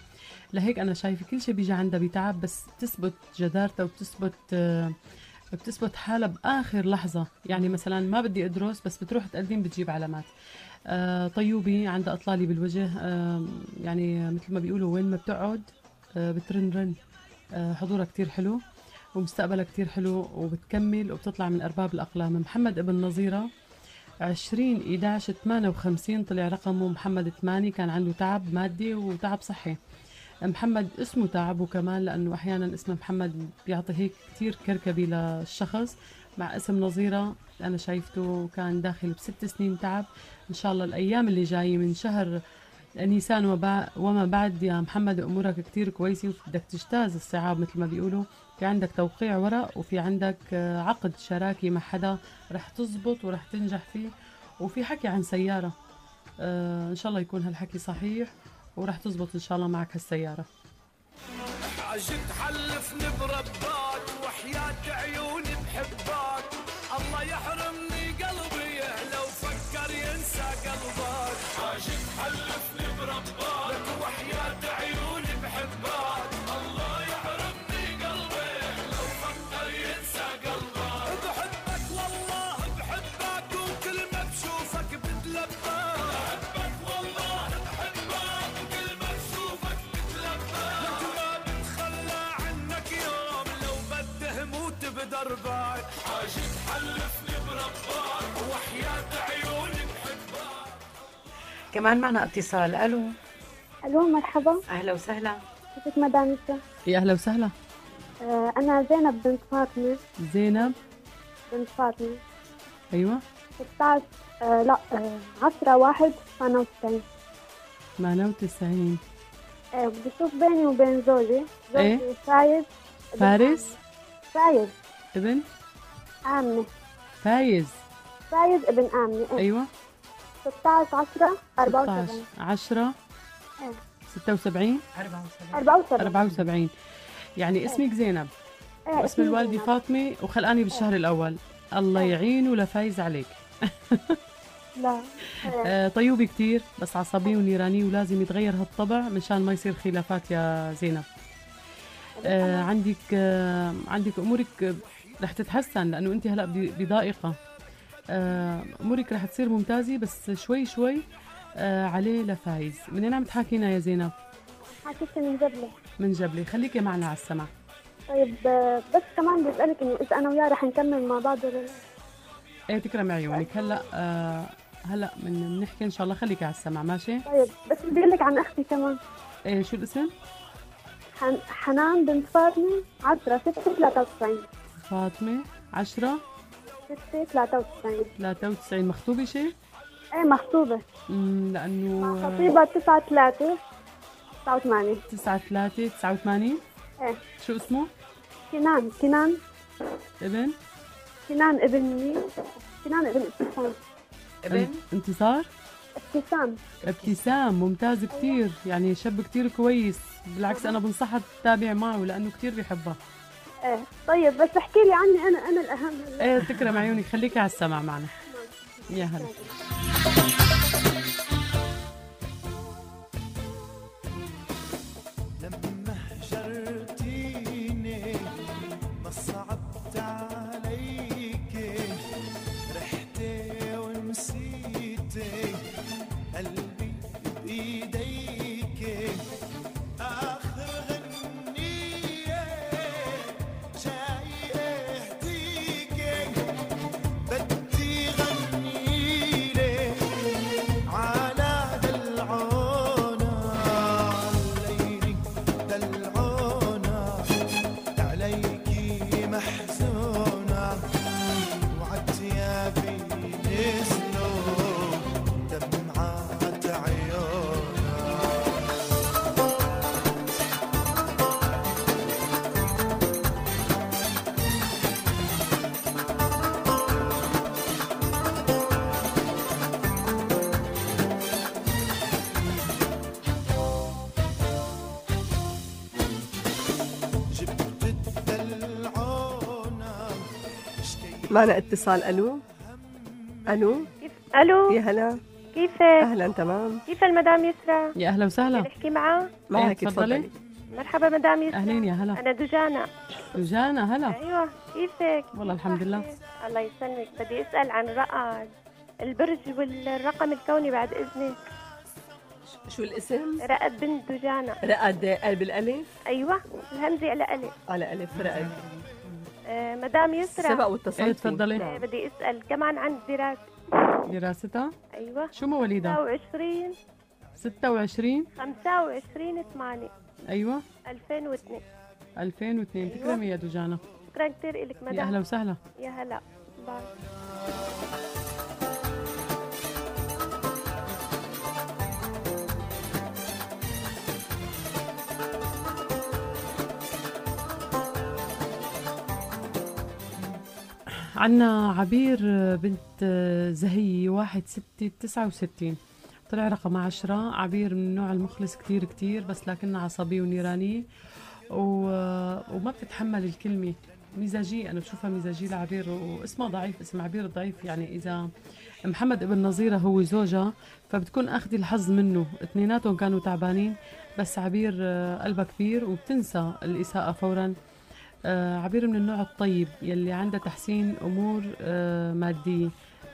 لهيك أنا شايفة كل شيء بيجي عندها بتعب بس بتثبت جدارتها وبتثبت آه، بتثبت حالها بآخر لحظة. يعني مثلا ما بدي أدرس بس بتروح تقدم بتجيب علامات. آه، طيوبي عندها أطلالي بالوجه يعني مثل ما بيقولوا وين ما بتقعد بترن رن. حضورها كتير حلو ومستقبلها كتير حلو وبتكمل وبتطلع من أرباب الأقلام. محمد ابن نظيرة 20 11 58 طلع رقمه محمد 8 كان عنده تعب مادي وتعب صحي. محمد اسمه تعبه كمان لأنه أحيانا اسم محمد بيعطي هيك كتير كركبي للشخص مع اسم نظيرة أنا شايفته كان داخل بست سنين تعب. إن شاء الله الأيام اللي جاية من شهر نيسان وما بعد يا محمد أمورك كتير كويسة وبدك تجتاز الصعاب مثل ما بيقولوا. في عندك توقيع ورق وفي عندك آه، عقد شراكي مع حدا رح تزبط ورح تنجح فيه. وفي حكي عن سيارة آه، إن شاء الله يكون هالحكي صحيح ورح تزبط إن شاء الله معك هالسيارة. عجبت حلفني وحياة عيوني بحباك. الله يحرمني كمان معنا اتصال. ألو. ألو مرحبا. أهلا وسهلا. كيفك مدام؟ يا أهلا وسهلا. آه، أنا زينب بنت فاطمة. زينب؟ بنت فاطمة. أيوة. 16 آه لا آه 10 1 98 98 آه بدي أشوف بيني وبين زوجي. زوجي إيه؟ فايز. فارس؟ فايز. ابن؟ آمنة فايز. فايز ابن آمنة إيه. أيوة. 16 10 74 16 10 إيه. 76 74 74 يعني اسمك زينب. إيه، واسم زينب. فاطمة وخلقاني بالشهر الأول. الله يعين ولا فايز عليك. لا إيه. آه، طيوبة كتير بس عصبي ونيراني ولازم يتغير هالطبع مشان ما يصير خلافات يا زينب. آه، عندك آه، عندك أمورك رح تتحسن لأنه أنت هلا بضائقه امورك رح تصير ممتازة بس شوي شوي آه، عليه لفايز. منين عم تحاكينا يا زينب؟ حكيت من جبلة من جبلة خليكي معنا على السمع طيب آه، بس كمان بدي اسالك إنه إذا أنا وياه رح نكمل مع بعض ولا لا؟ إيه تكرم عيونك هلا آه، هلا من بنحكي إن شاء الله. خليكي على السمع ماشي؟ طيب بس بدي أقول لك عن أختي كمان. إيه شو الاسم؟ حن... حنان بنت فاطمة 10 6 93 فاطمة 10 6 93 93 مخطوبة شيء؟ إيه مخطوبة. امم لأنه خطيبة 9 3 89 9 3 89 إيه. شو اسمه؟ كنان كنان. ابن؟ كنان ابن مين؟ كنان ابن ابتسام ابن؟ انتصار؟ ابتسام. ابتسام ممتاز كتير. يعني شاب كتير كويس. بالعكس أنا بنصحها تتابع معه لأنه كتير بيحبها. إيه. طيب بس احكي لي عني أنا أنا الأهم. إيه تكرم عيونك خليكي على السمع معنا. يا هلا. لما هجرتيني معنا اتصال ألو؟ ألو؟ ألو؟ يا هلا. كيفك؟ أهلا تمام. كيف المدام يسرا؟ يا أهلا وسهلا. نحكي معها؟ معك تفضلي. تفضلي. مرحبا مدام يسرا. أهلين يا هلا. أنا دجانا وجانا هلا. أيوه كيفك؟ والله الحمد لله. الله يسلمك. بدي أسأل عن رقم. البرج والرقم الكوني بعد إذنك. شو الاسم؟ رقد بنت دجانا رقد قلب الألف؟ أيوه الهمزة على ألف. على ألف رقد. مدام يسرا سبق واتصلتي إيه، تفضلي. آه بدي أسأل كمان عن الدراسه دراستها؟ أيوه. شو مواليدها؟ 26 26 25 8 أيوه. 2002 2002 أيوة. تكرمي يا دجانة شكرا كثير لك مدام يا أهلا وسهلا. يا هلا. باي. عنا عبير بنت زهي واحد ستة تسعة وستين. طلع رقم عشرة. عبير من النوع المخلص كتير كتير بس لكنها عصبية ونيرانية و... وما بتتحمل الكلمة. مزاجية أنا بشوفها مزاجية لعبير واسمها ضعيف اسم عبير ضعيف. يعني إذا محمد ابن نظيرة هو زوجها فبتكون أخذي الحظ منه. اثنيناتهم كانوا تعبانين بس عبير قلبها كبير وبتنسى الإساءة فورا. عبير من النوع الطيب يلي عندها تحسين أمور آه، مادية.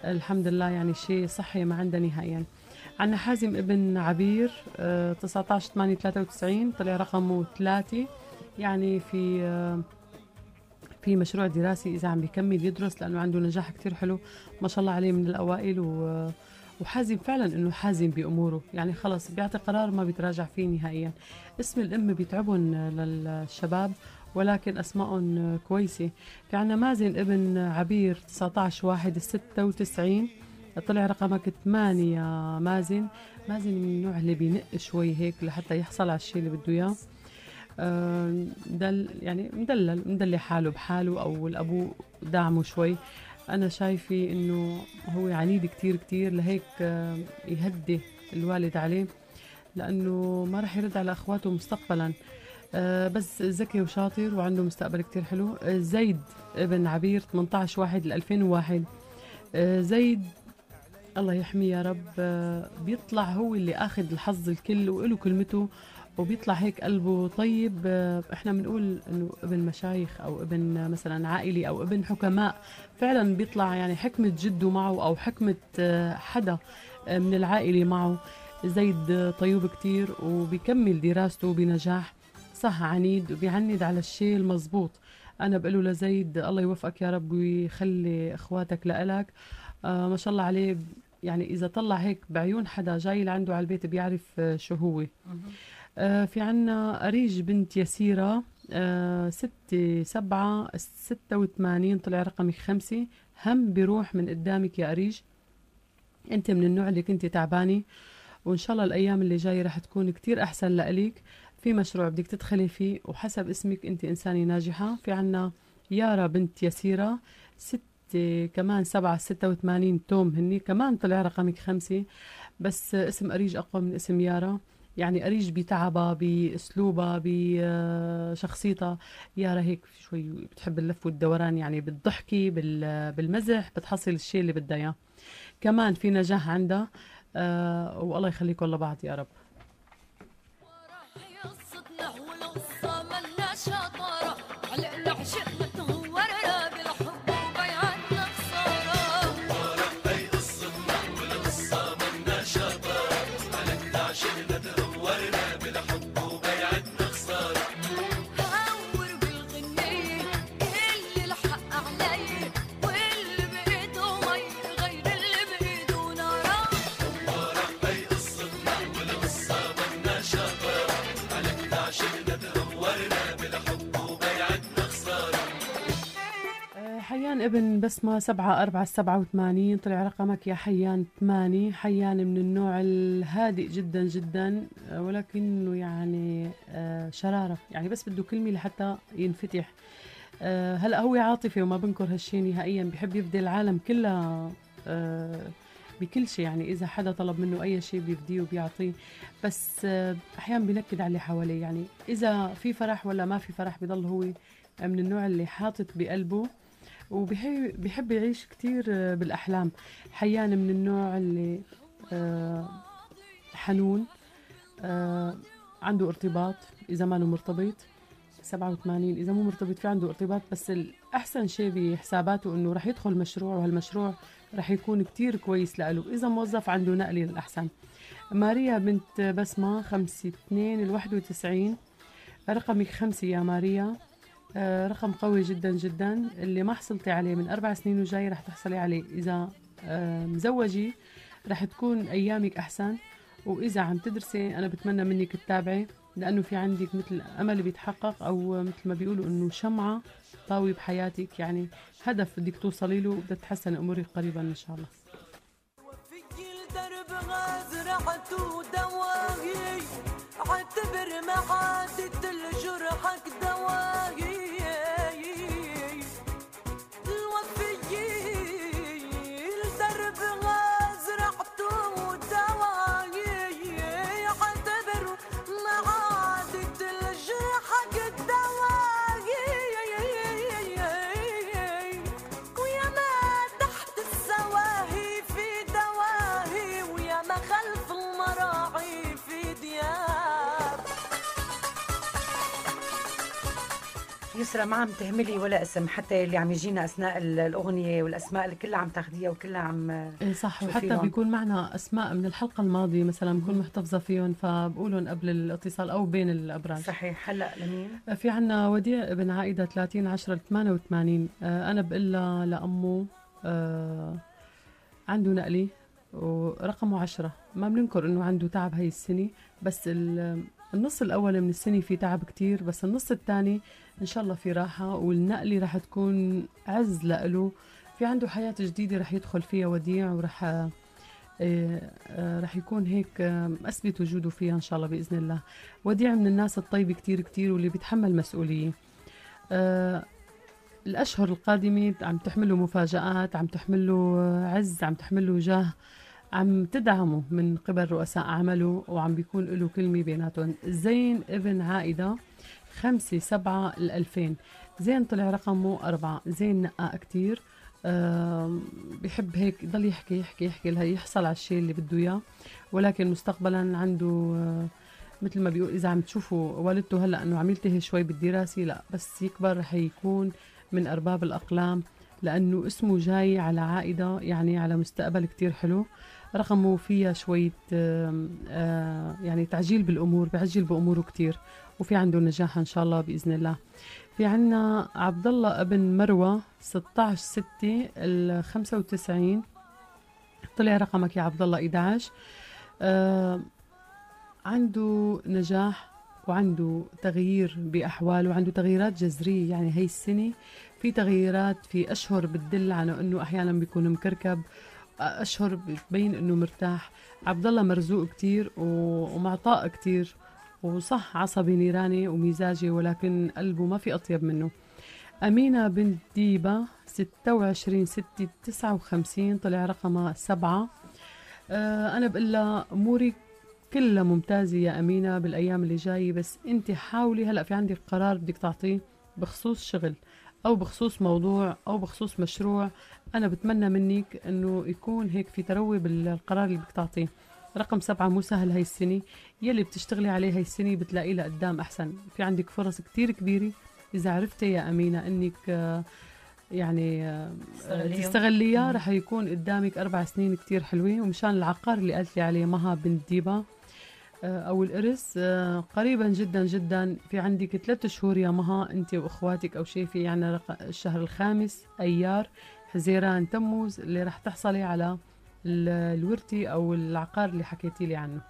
الحمد لله يعني شيء صحي ما عندها نهائيا. عنا حازم ابن عبير آه، 19 8 93 طلع رقمه 3 يعني في آه، في مشروع دراسي اذا عم بيكمل يدرس لأنه عنده نجاح كتير حلو. ما شاء الله عليه من الأوائل و وحازم فعلا إنه حازم بأموره. يعني خلص بيعطي قرار ما بيتراجع فيه نهائيا. اسم الأم بيتعبهم للشباب. ولكن اسمائهم كويسة. في عنا مازن ابن عبير 19 واحد 96 طلع رقمك 8 يا مازن. مازن من النوع اللي بينق شوي هيك لحتى يحصل على الشيء اللي بده إياه. آه، دل يعني مدلل مدلي حاله بحاله أو الأبو دعمه شوي. أنا شايفة إنه هو عنيد كتير كتير لهيك آه، يهدي الوالد عليه لأنه ما رح يرد على أخواته مستقبلا. آه، بس ذكي وشاطر وعنده مستقبل كتير حلو. آه، زيد ابن عبير 18 واحد 2001 آه، زيد الله يحميه يا رب بيطلع هو اللي آخذ الحظ الكل وله كلمته وبيطلع هيك قلبه طيب. إحنا بنقول إنه ابن مشايخ أو ابن مثلا عائلي أو ابن حكماء فعلا بيطلع يعني حكمة جده معه أو حكمة حدا من العائلة معه. زيد طيوب كتير وبيكمل دراسته بنجاح. صح عنيد وبيعند على الشيء المزبوط. أنا بقول له لزيد الله يوفقك يا رب ويخلي أخواتك لإلك. آه ما شاء الله عليه يعني إذا طلع هيك بعيون حدا جاي لعنده على البيت بيعرف آه شو هو. آه في عنا أريج بنت يسيرة آه ستة سبعة ستة وثمانين طلع رقمك خمسة. هم بيروح من قدامك يا أريج. أنت من النوع اللي كنت تعبانة وإن شاء الله الأيام اللي جاية رح تكون كتير أحسن لإلك. في مشروع بدك تدخلي فيه وحسب اسمك أنت إنسانة ناجحة. في عنا يارا بنت يسيرة ستة كمان سبعة ستة وثمانين توم هني. كمان طلع رقمك خمسة بس اسم أريج أقوى من اسم يارا. يعني أريج بتعبها بأسلوبها بشخصيتها. يارا هيك شوي بتحب اللف والدوران يعني بالضحكة بال- بالمزح بتحصل الشيء اللي بدها إياه. كمان في نجاح عندها آه والله يخليكم لبعض يا رب. حيان ابن بسمة سبعة أربعة سبعة وثمانين طلع رقمك يا حيان ثماني حيان من النوع الهادئ جدا جدا ولكنه يعني آه، شرارة. يعني بس بده كلمة لحتى ينفتح. آه، هلأ هو عاطفي وما بنكر هالشي نهائيا. بحب يفدي العالم كلها آه، بكل شيء. يعني إذا حدا طلب منه أي شيء بيفديه وبيعطيه. بس أحيانا بينكد على اللي حواليه. يعني إذا في فرح ولا ما في فرح بضل هو من النوع اللي حاطط بقلبه وبحب بحب يعيش كتير آه، بالأحلام. حيان من النوع اللي آه، حنون آه، عنده ارتباط إذا ما له مرتبط. 87 إذا مو مرتبط في عنده ارتباط بس الأحسن شيء بحساباته إنه رح يدخل مشروع وهالمشروع رح يكون كتير كويس لإله إذا موظف عنده نقلي للأحسن. ماريا بنت بسمة خمسة اثنين الواحد وتسعين. رقمك خمسة يا ماريا. رقم قوي جدا جدا. اللي ما حصلتي عليه من أربع سنين وجاي رح تحصلي عليه. إذا آه، مزوجي رح تكون أيامك أحسن. وإذا عم تدرسي أنا بتمنى منك تتابعي لأنه في عندك مثل أمل بيتحقق أو مثل ما بيقولوا إنه شمعة طاوي بحياتك. يعني هدف بدك توصلي له وبدها تتحسن أمورك قريبا إن شاء الله. درب غازرعت ودواهي اعتبر معادة الجرحك دواهي يسرا ما عم تهملي ولا اسم حتى اللي عم يجينا أثناء ال- الأغنية والأسماء اللي كلها عم تاخديها وكلها عم إيه صح. وحتى؟ بيكون معنا أسماء من الحلقة الماضية مثلا بكون محتفظة فيهم فبقولهم قبل الاتصال أو بين الأبراج. صحيح. هلأ لمين؟ في عنا وديع ابن عائدة 30 10 88 آه، أنا بقول لها لأمه آه، عنده نقلي ورقمه عشرة. ما بننكر إنه عنده تعب هاي السنة بس ال- النص الأول من السنة في تعب كتير بس النص الثاني إن شاء الله في راحة والنقلة رح تكون عز لإله. في عنده حياة جديدة رح يدخل فيها وديع ورح آه، آه، رح يكون هيك آه، أثبت وجوده فيها إن شاء الله بإذن الله. وديع من الناس الطيبة كتير كتير واللي بيتحمل مسؤولية. آه، الأشهر القادمة عم تحمله مفاجآت عم تحمله عز عم تحمله جاه. عم تدعمه من قبل رؤساء عمله وعم بيكون له كلمة بيناتهم. زين ابن عائدة خمسة سبعة الألفين. زين طلع رقمه أربعة. زين نقاء كتير. آم، بحب هيك يضل يحكي يحكي يحكي لها يحصل على الشيء اللي بده إياه. ولكن مستقبلا عنده آه، مثل ما بيقول إذا عم تشوفوا والدته هلأ إنه عم يلتهي شوي بالدراسة لأ بس يكبر رح يكون من أرباب الأقلام. لأنه اسمه جاي على عائدة يعني على مستقبل كتير حلو. رقمه فيها شوية آه، يعني تعجيل بالأمور بعجل بأموره كتير وفي عنده نجاح إن شاء الله بإذن الله. في عنا عبد الله ابن مروة 16 6 ال 95 طلع رقمك يا عبد الله 11 آه عنده نجاح وعنده تغيير بأحواله وعنده تغييرات جذرية يعني هي السنة في تغييرات في أشهر بتدل على أنه أحيانا بيكون مكركب. أشهر بتبين أنه مرتاح. عبد الله مرزوق كتير ومعطاء كتير. وصح عصبي نيراني ومزاجي ولكن قلبه ما في أطيب منه. أمينة بنت ديبة 26 6 59 طلع رقمها سبعة. آه أنا بقول لها أمورك كلها ممتازة يا أمينة بالأيام اللي جاية بس أنت حاولي هلأ في عندك قرار بدك تعطيه بخصوص شغل أو بخصوص موضوع أو بخصوص مشروع أنا بتمنى منك أنه يكون هيك في تروي بالقرار اللي بدك تعطيه. رقم سبعة مو سهل هاي السنة. يلي بتشتغلي عليه هاي السنة بتلاقيه لقدام أحسن. في عندك فرص كتير كبيرة. إذا عرفتي يا أمينة أنك آه، يعني آه،. تستغليها. رح يكون قدامك أربع سنين كتير حلوين ومشان العقار اللي قالت لي عليه مها بنت ديبا آه، أو الإرث آه، قريبا جدا جدا. في عندك ثلاثة شهور يا مها أنت وإخواتك أو شيء في يعني الشهر الخامس أيار. حزيران تموز اللي رح تحصلي على ال- الورثي أو العقار اللي حكيتي لي عنه.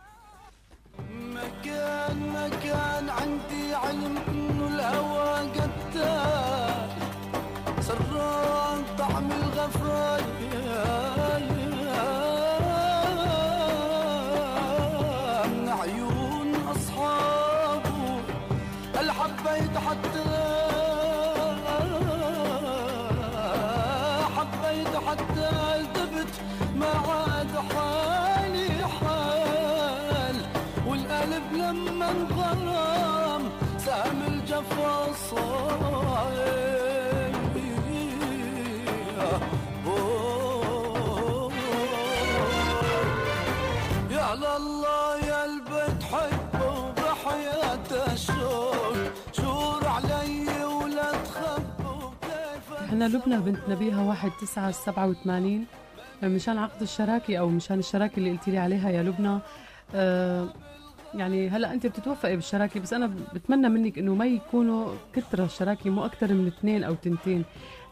إحنا لبنى بنت نبيها 1 9 87 مشان عقد الشراكة أو مشان الشراكة اللي قلتي لي عليها يا لبنى أه يعني هلا انت بتتوفقي بالشراكة بس أنا بتمنى منك إنه ما يكونوا كثره الشراكة مو أكثر من اثنين أو تنتين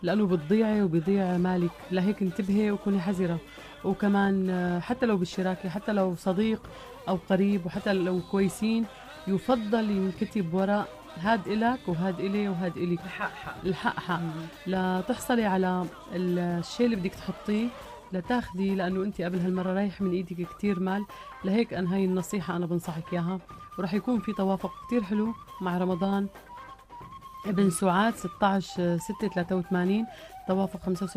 لأنه بتضيعي وبيضيع مالك. لهيك انتبهي وكوني حذرة. وكمان حتى لو بالشراكة حتى لو صديق أو قريب وحتى لو كويسين يفضل ينكتب وراء هاد إلك وهاد إلي وهاد إلك الحق حق الحق حق لتحصلي على الشيء اللي بدك تحطيه. لتاخدي لأنه انت قبل هالمرة رايح من إيدك كتير مال. لهيك أنا هاي النصيحة أنا بنصحك إياها. وراح يكون في توافق كتير حلو مع رمضان. ابن سعاد 16 6 83 توافق 75%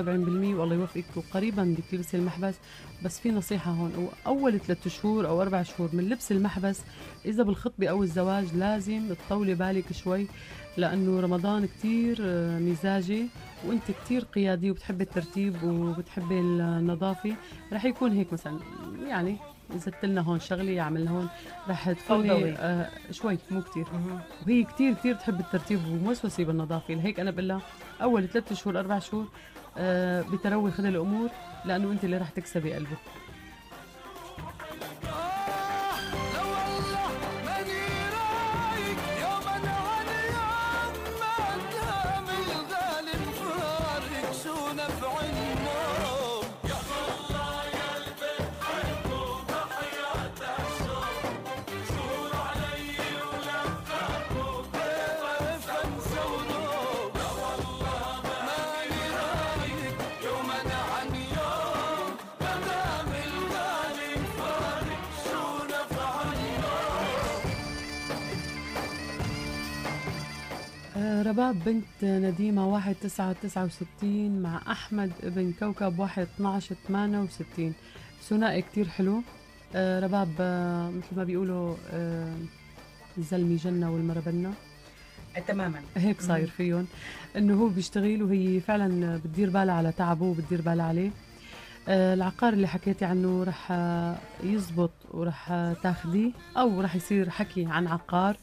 والله يوفقك وقريبا بدك تلبسي المحبس. بس في نصيحة هون أول ثلاثة شهور أو أربع شهور من لبس المحبس إذا بالخطبة أو الزواج لازم تطولي بالك شوي لأنه رمضان كتير آه، مزاجي وأنت كتير قيادي وبتحبي الترتيب وبتحبي النظافة. رح يكون هيك مثلا يعني زدت لنا هون شغلة عملنا هون رح فوضوي. آه شوي مو كتير. وهي كتير كتير تحب الترتيب وموسوسه بالنظافة. لهيك أنا بقول لها أول ثلاثة شهور أربع شهور آه بتروي خذي الأمور لأنه أنت اللي رح تكسبي قلبه رباب بنت نديمة واحد تسعة تسعة وستين مع أحمد ابن كوكب واحد 12 ثمانية وستين. ثنائي كتير حلو. آه، رباب آه، مثل ما بيقولوا آه، الزلمة جنة والمرة بنة. تماما. هيك صاير فيهم. إنه هو بيشتغل وهي فعلا بتدير بالها على تعبه وبتدير بالها عليه. آه، العقار اللي حكيتي عنه رح آه، يزبط ورح آه، تاخديه أو رح يصير حكي عن عقار.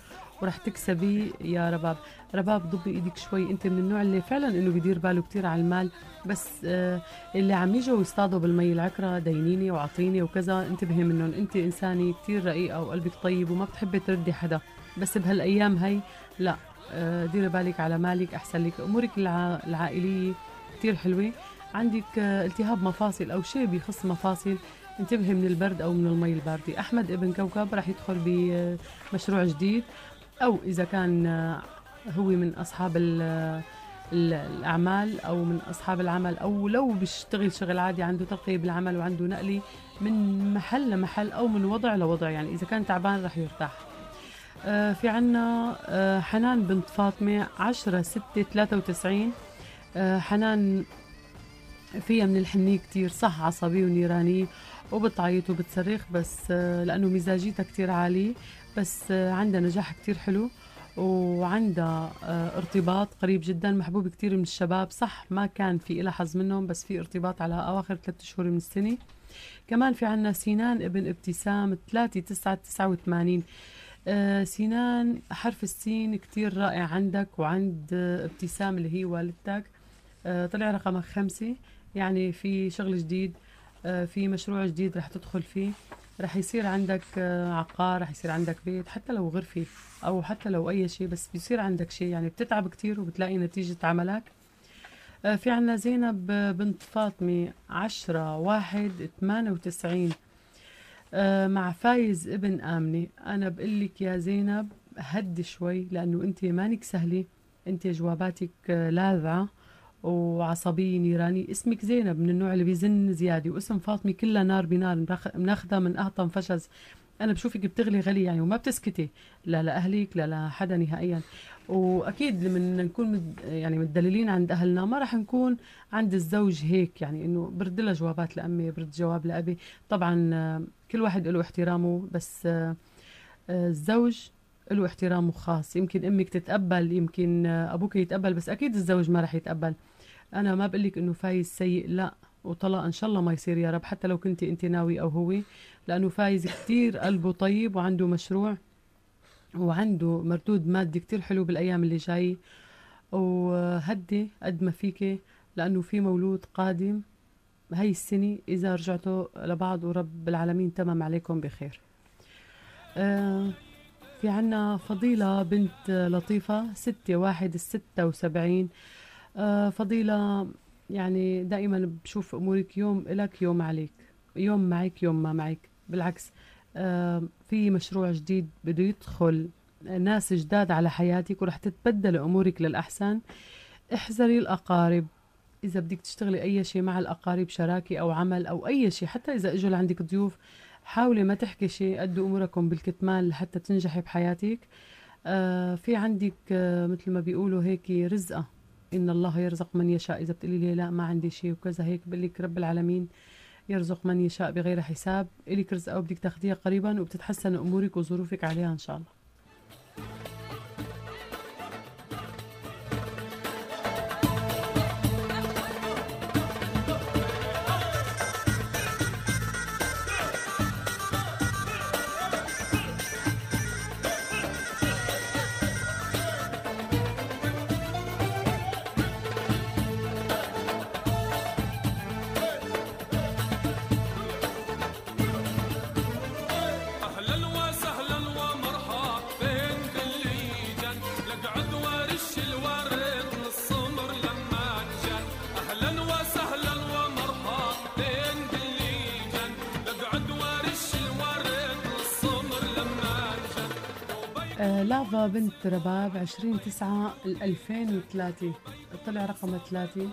ورح تكسبي يا رباب. رباب ضبي إيدك شوي. أنت من النوع اللي فعلا إنه بيدير باله كتير على المال. بس آه، اللي عم يجوا يصطادوا بالمي العكرة دينيني وعطيني وكذا انتبهي منهم. أنت إنسانة كتير رقيقة وقلبك طيب وما بتحبي تردي حدا. بس بهالأيام هي لا آه، ديري بالك على مالك أحسن لك. أمورك الع- العائلية كتير حلوة. عندك آه، التهاب مفاصل أو شيء بيخص مفاصل انتبهي من البرد أو من المي الباردة. أحمد ابن كوكب راح يدخل بمشروع جديد. أو إذا كان آه، هو من أصحاب ال- ال- الأعمال أو من أصحاب العمل أو لو بيشتغل شغل عادي عنده ترقيه بالعمل وعنده نقله من محل لمحل أو من وضع لوضع يعني إذا كان تعبان راح يرتاح. آه، في عنا آه، حنان بنت فاطمة عشرة ستة ثلاثة وتسعين. حنان فيها من الحنية كتير صح عصبية ونيرانية وبتعيط وبتصرخ بس لأنه مزاجيتها كتير عالية. بس عندها نجاح كتير حلو وعندها آه، ارتباط قريب جدا محبوب كتير من الشباب. صح ما كان في إلها حظ منهم بس في ارتباط على أواخر ثلاثة شهور من السنة. كمان في عنا سينان ابن ابتسام 3 9 89 آه سينان حرف السين كتير رائع عندك وعند ابتسام اللي هي والدتك. آه طلع رقمك خمسة يعني في شغل جديد آه في مشروع جديد رح تدخل فيه. رح يصير عندك آه عقار رح يصير عندك بيت حتى لو غرفة أو حتى لو أي شيء بس بيصير عندك شيء. يعني بتتعب كتير وبتلاقي نتيجة عملك. آه، في عنا زينب بنت فاطمة عشرة واحد ثمانية وتسعين. آه، مع فايز ابن آمنة. أنا بقلك يا زينب هدي شوي لأنه أنت مانك سهلة أنت جواباتك لاذعة. وعصبية نيراني اسمك زينب من النوع اللي بيزن زيادة واسم فاطمة كلها نار بنار مناخدة من أهطم فشز. أنا بشوفك بتغلي غلي يعني وما بتسكتي. لا لأهلك لا لحدا نهائيا. وأكيد لما نكون يعني متدللين عند أهلنا ما راح نكون عند الزوج هيك يعني إنه برد لها جوابات لأمي برد جواب لأبي. طبعا كل واحد له احترامه بس الزوج له احترامه خاص. يمكن أمك تتقبل يمكن أبوك يتقبل بس أكيد الزوج ما راح يتقبل. أنا ما بقول لك إنه فايز سيء لا. وطلاق إن شاء الله ما يصير يا رب حتى لو كنتي أنت ناوي أو هو. لأنه فايز كتير قلبه طيب وعنده مشروع وعنده مردود مادي كتير حلو بالأيام اللي جاي. وهدي قد ما فيكي لأنه في مولود قادم هاي السنة. إذا رجعتوا لبعض ورب العالمين تمم عليكم بخير. آه، في عنا فضيلة بنت لطيفة ستة واحد الستة وسبعين. آه، فضيلة يعني دائما بشوف أمورك يوم إلك يوم عليك يوم معك يوم ما معك. بالعكس آه، في مشروع جديد بده يدخل ناس جداد على حياتك ورح تتبدل أمورك للأحسن. احذري الأقارب. إذا بدك تشتغلي أي شيء مع الأقارب شراكة أو عمل أو أي شيء حتى إذا إجوا لعندك ضيوف حاولي ما تحكي شيء أدوا أموركم بالكتمان لحتى تنجحي بحياتك. آه في عندك مثل ما بيقولوا هيك رزقة. إن الله يرزق من يشاء. إذا بتقولي لي لا ما عندي شيء وكذا هيك بقول لك رب العالمين يرزق من يشاء بغير حساب. إلك رزقة وبدك تاخديها قريبا وبتتحسن أمورك وظروفك عليها إن شاء الله. لافا بنت رباب 20 9 2003 طلع رقم ثلاثة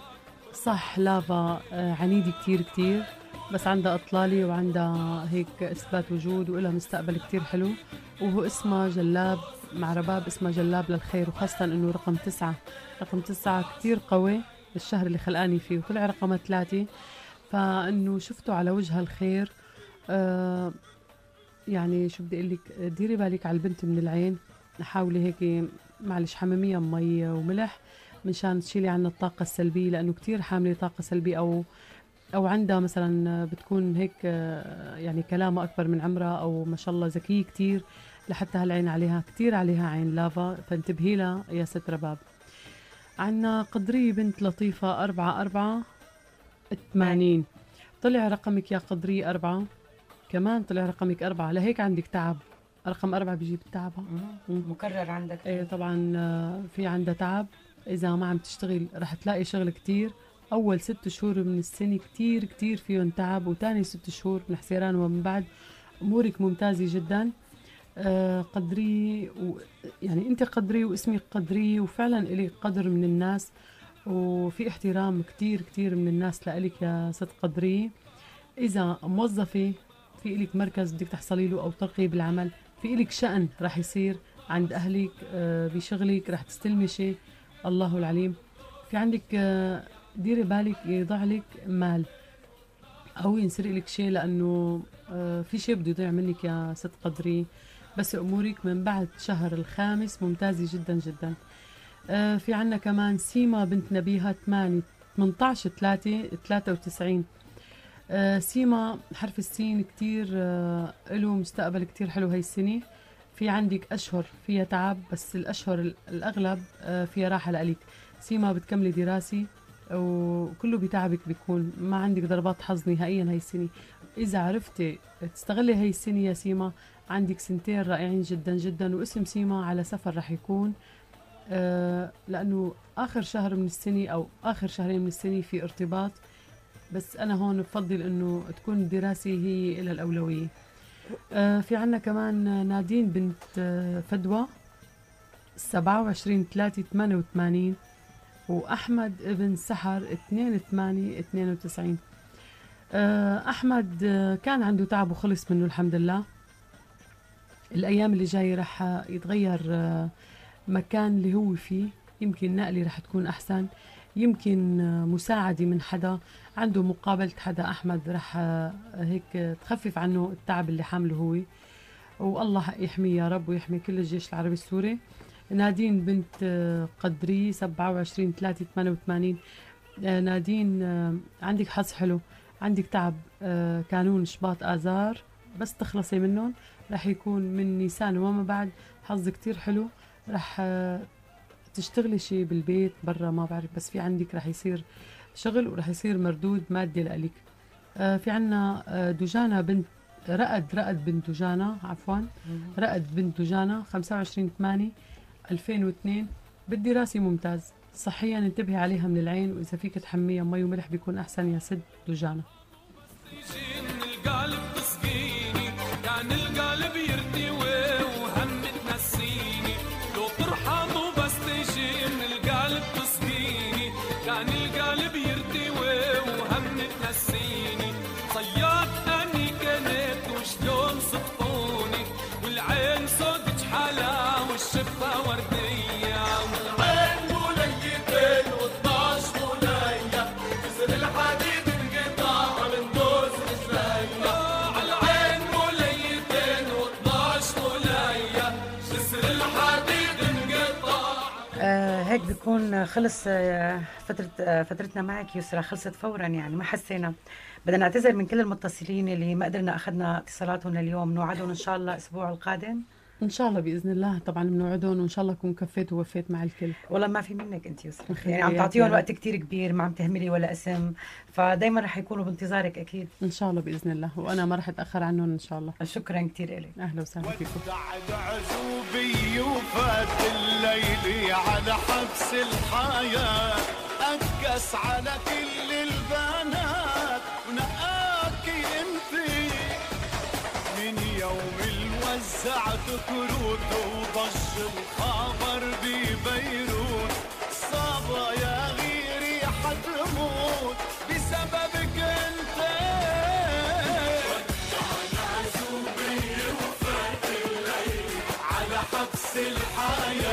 صح لافا آه عنيدة كتير كتير. بس عندها إطلالة وعندها هيك إثبات وجود وإلها مستقبل كتير حلو. وهو اسمها جلاب مع رباب اسمها جلاب للخير وخاصة إنه رقم تسعة. رقم تسعة كتير قوي الشهر اللي خلقاني فيه. وطلع رقم ثلاثة فإنه شفته على وجه الخير آه يعني شو بدي أقول لك ديري بالك على البنت من العين. حاولي هيك معلش حماميها مي وملح مشان تشيلي عنا الطاقة السلبية لأنه كتير حاملة طاقة سلبية أو أو عندها مثلا بتكون هيك يعني كلامها أكبر من عمرها أو ما شاء الله ذكية كتير لحتى هالعين عليها كتير عليها عين لافا. فانتبهي لها يا ست رباب. عنا قدرية بنت لطيفة أربعة أربعة ثمانين. طلع رقمك يا قدرية أربعة. كمان طلع رقمك أربعة. لهيك عندك تعب. رقم أربعة بيجيب التعب مكرر عندك. إيه طبعا آه، في عندها تعب. إذا ما عم تشتغل رح تلاقي شغل كتير. أول ست شهور من السنة كتير كتير فيهم تعب وتاني ست شهور من حسيران ومن بعد أمورك ممتازة جدا. آه، قدري و يعني أنت قدري واسمك قدري وفعلا إلي قدر من الناس. وفي احترام كتير كتير من الناس لإلك يا ست قدري. إذا موظفة في إلك مركز بدك تحصلي له أو ترقي بالعمل. في إلك شأن رح يصير عند أهلك آه، بشغلك رح تستلمي شيء. الله العليم. في عندك آه، ديري بالك يضع لك مال أو ينسرق لك شيء لأنه آه، في شيء بده يضيع منك يا ست قدري. بس أمورك من بعد شهر الخامس ممتازة جدا جدا. في عنا كمان سيما بنت نبيها 8 18 3 93 آه، سيما حرف السين كتير آه، له مستقبل كتير حلو هاي السنة. في عندك أشهر فيها تعب بس الأشهر ال- الأغلب آه، فيها راحة لأليك سيما بتكملي دراسة وكله بتعبك بيكون. ما عندك ضربات حظ نهائيا هاي السنة. إذا عرفتي تستغلي هاي السنة يا سيما عندك سنتين رائعين جدا جدا واسم سيما على سفر رح يكون. آه، لأنه آخر شهر من السنة أو آخر شهرين من السنة في ارتباط. بس أنا هون بفضل إنه تكون الدراسة هي إلى الأولوية. آه، في عنا كمان نادين بنت آه، فدوى 27 3 88 وأحمد ابن سحر 2 8 92 آه، أحمد آه، كان عنده تعب وخلص منه الحمد لله. الأيام اللي جاية رح يتغير مكان اللي هو فيه. يمكن نقلة رح تكون أحسن. يمكن مساعدة من حدا. عنده مقابلة حدا أحمد رح آه، هيك تخفف عنه التعب اللي حامله هو. والله يحميه يا رب ويحمي كل الجيش العربي السوري. نادين بنت آه، قدري 27 3 88 آه، نادين آه، عندك حظ حلو عندك تعب كانون شباط آذار بس تخلصي منهم. رح يكون من نيسان وما بعد حظ كتير حلو. رح تشتغلي شيء بالبيت برا ما بعرف بس في عندك رح يصير شغل ورح يصير مردود مادي لإلك. آه في عنا آه دجانة بنت رقد رقد بنت دجانة عفوا. رقد بنت دجانة 25 8 2002 بالدراسة ممتاز. صحيا انتبهي عليها من العين وإذا فيك تحميها مي وملح بيكون أحسن. يا سد دجانة بيكون خلص آه فترة آه فترتنا معك يسرا خلصت فورا يعني ما حسينا. بدنا نعتذر من كل المتصلين اللي ما قدرنا أخذنا اتصالاتهم اليوم نوعدهم إن شاء الله الأسبوع القادم. إن شاء الله بإذن الله طبعا بنوعدهم وإن شاء الله أكون كفيت ووفيت مع الكل. والله ما في منك أنت يسرا خير يعني عم يا تعطيهم. وقت كتير كبير ما عم تهملي ولا أسم فدايما رح يكونوا بانتظارك أكيد. إن شاء الله بإذن الله وأنا ما رح أتأخر عنهم إن شاء الله. شكرا كتير لك أهلا وسهلا فيكم. عزوبي وفات الليل على حبس الحياة أكس على كل البنات. الوزعت كروت وضج الخبر ببيروت. صابا يا غيري حتموت بسببك انت على حبس الحياة.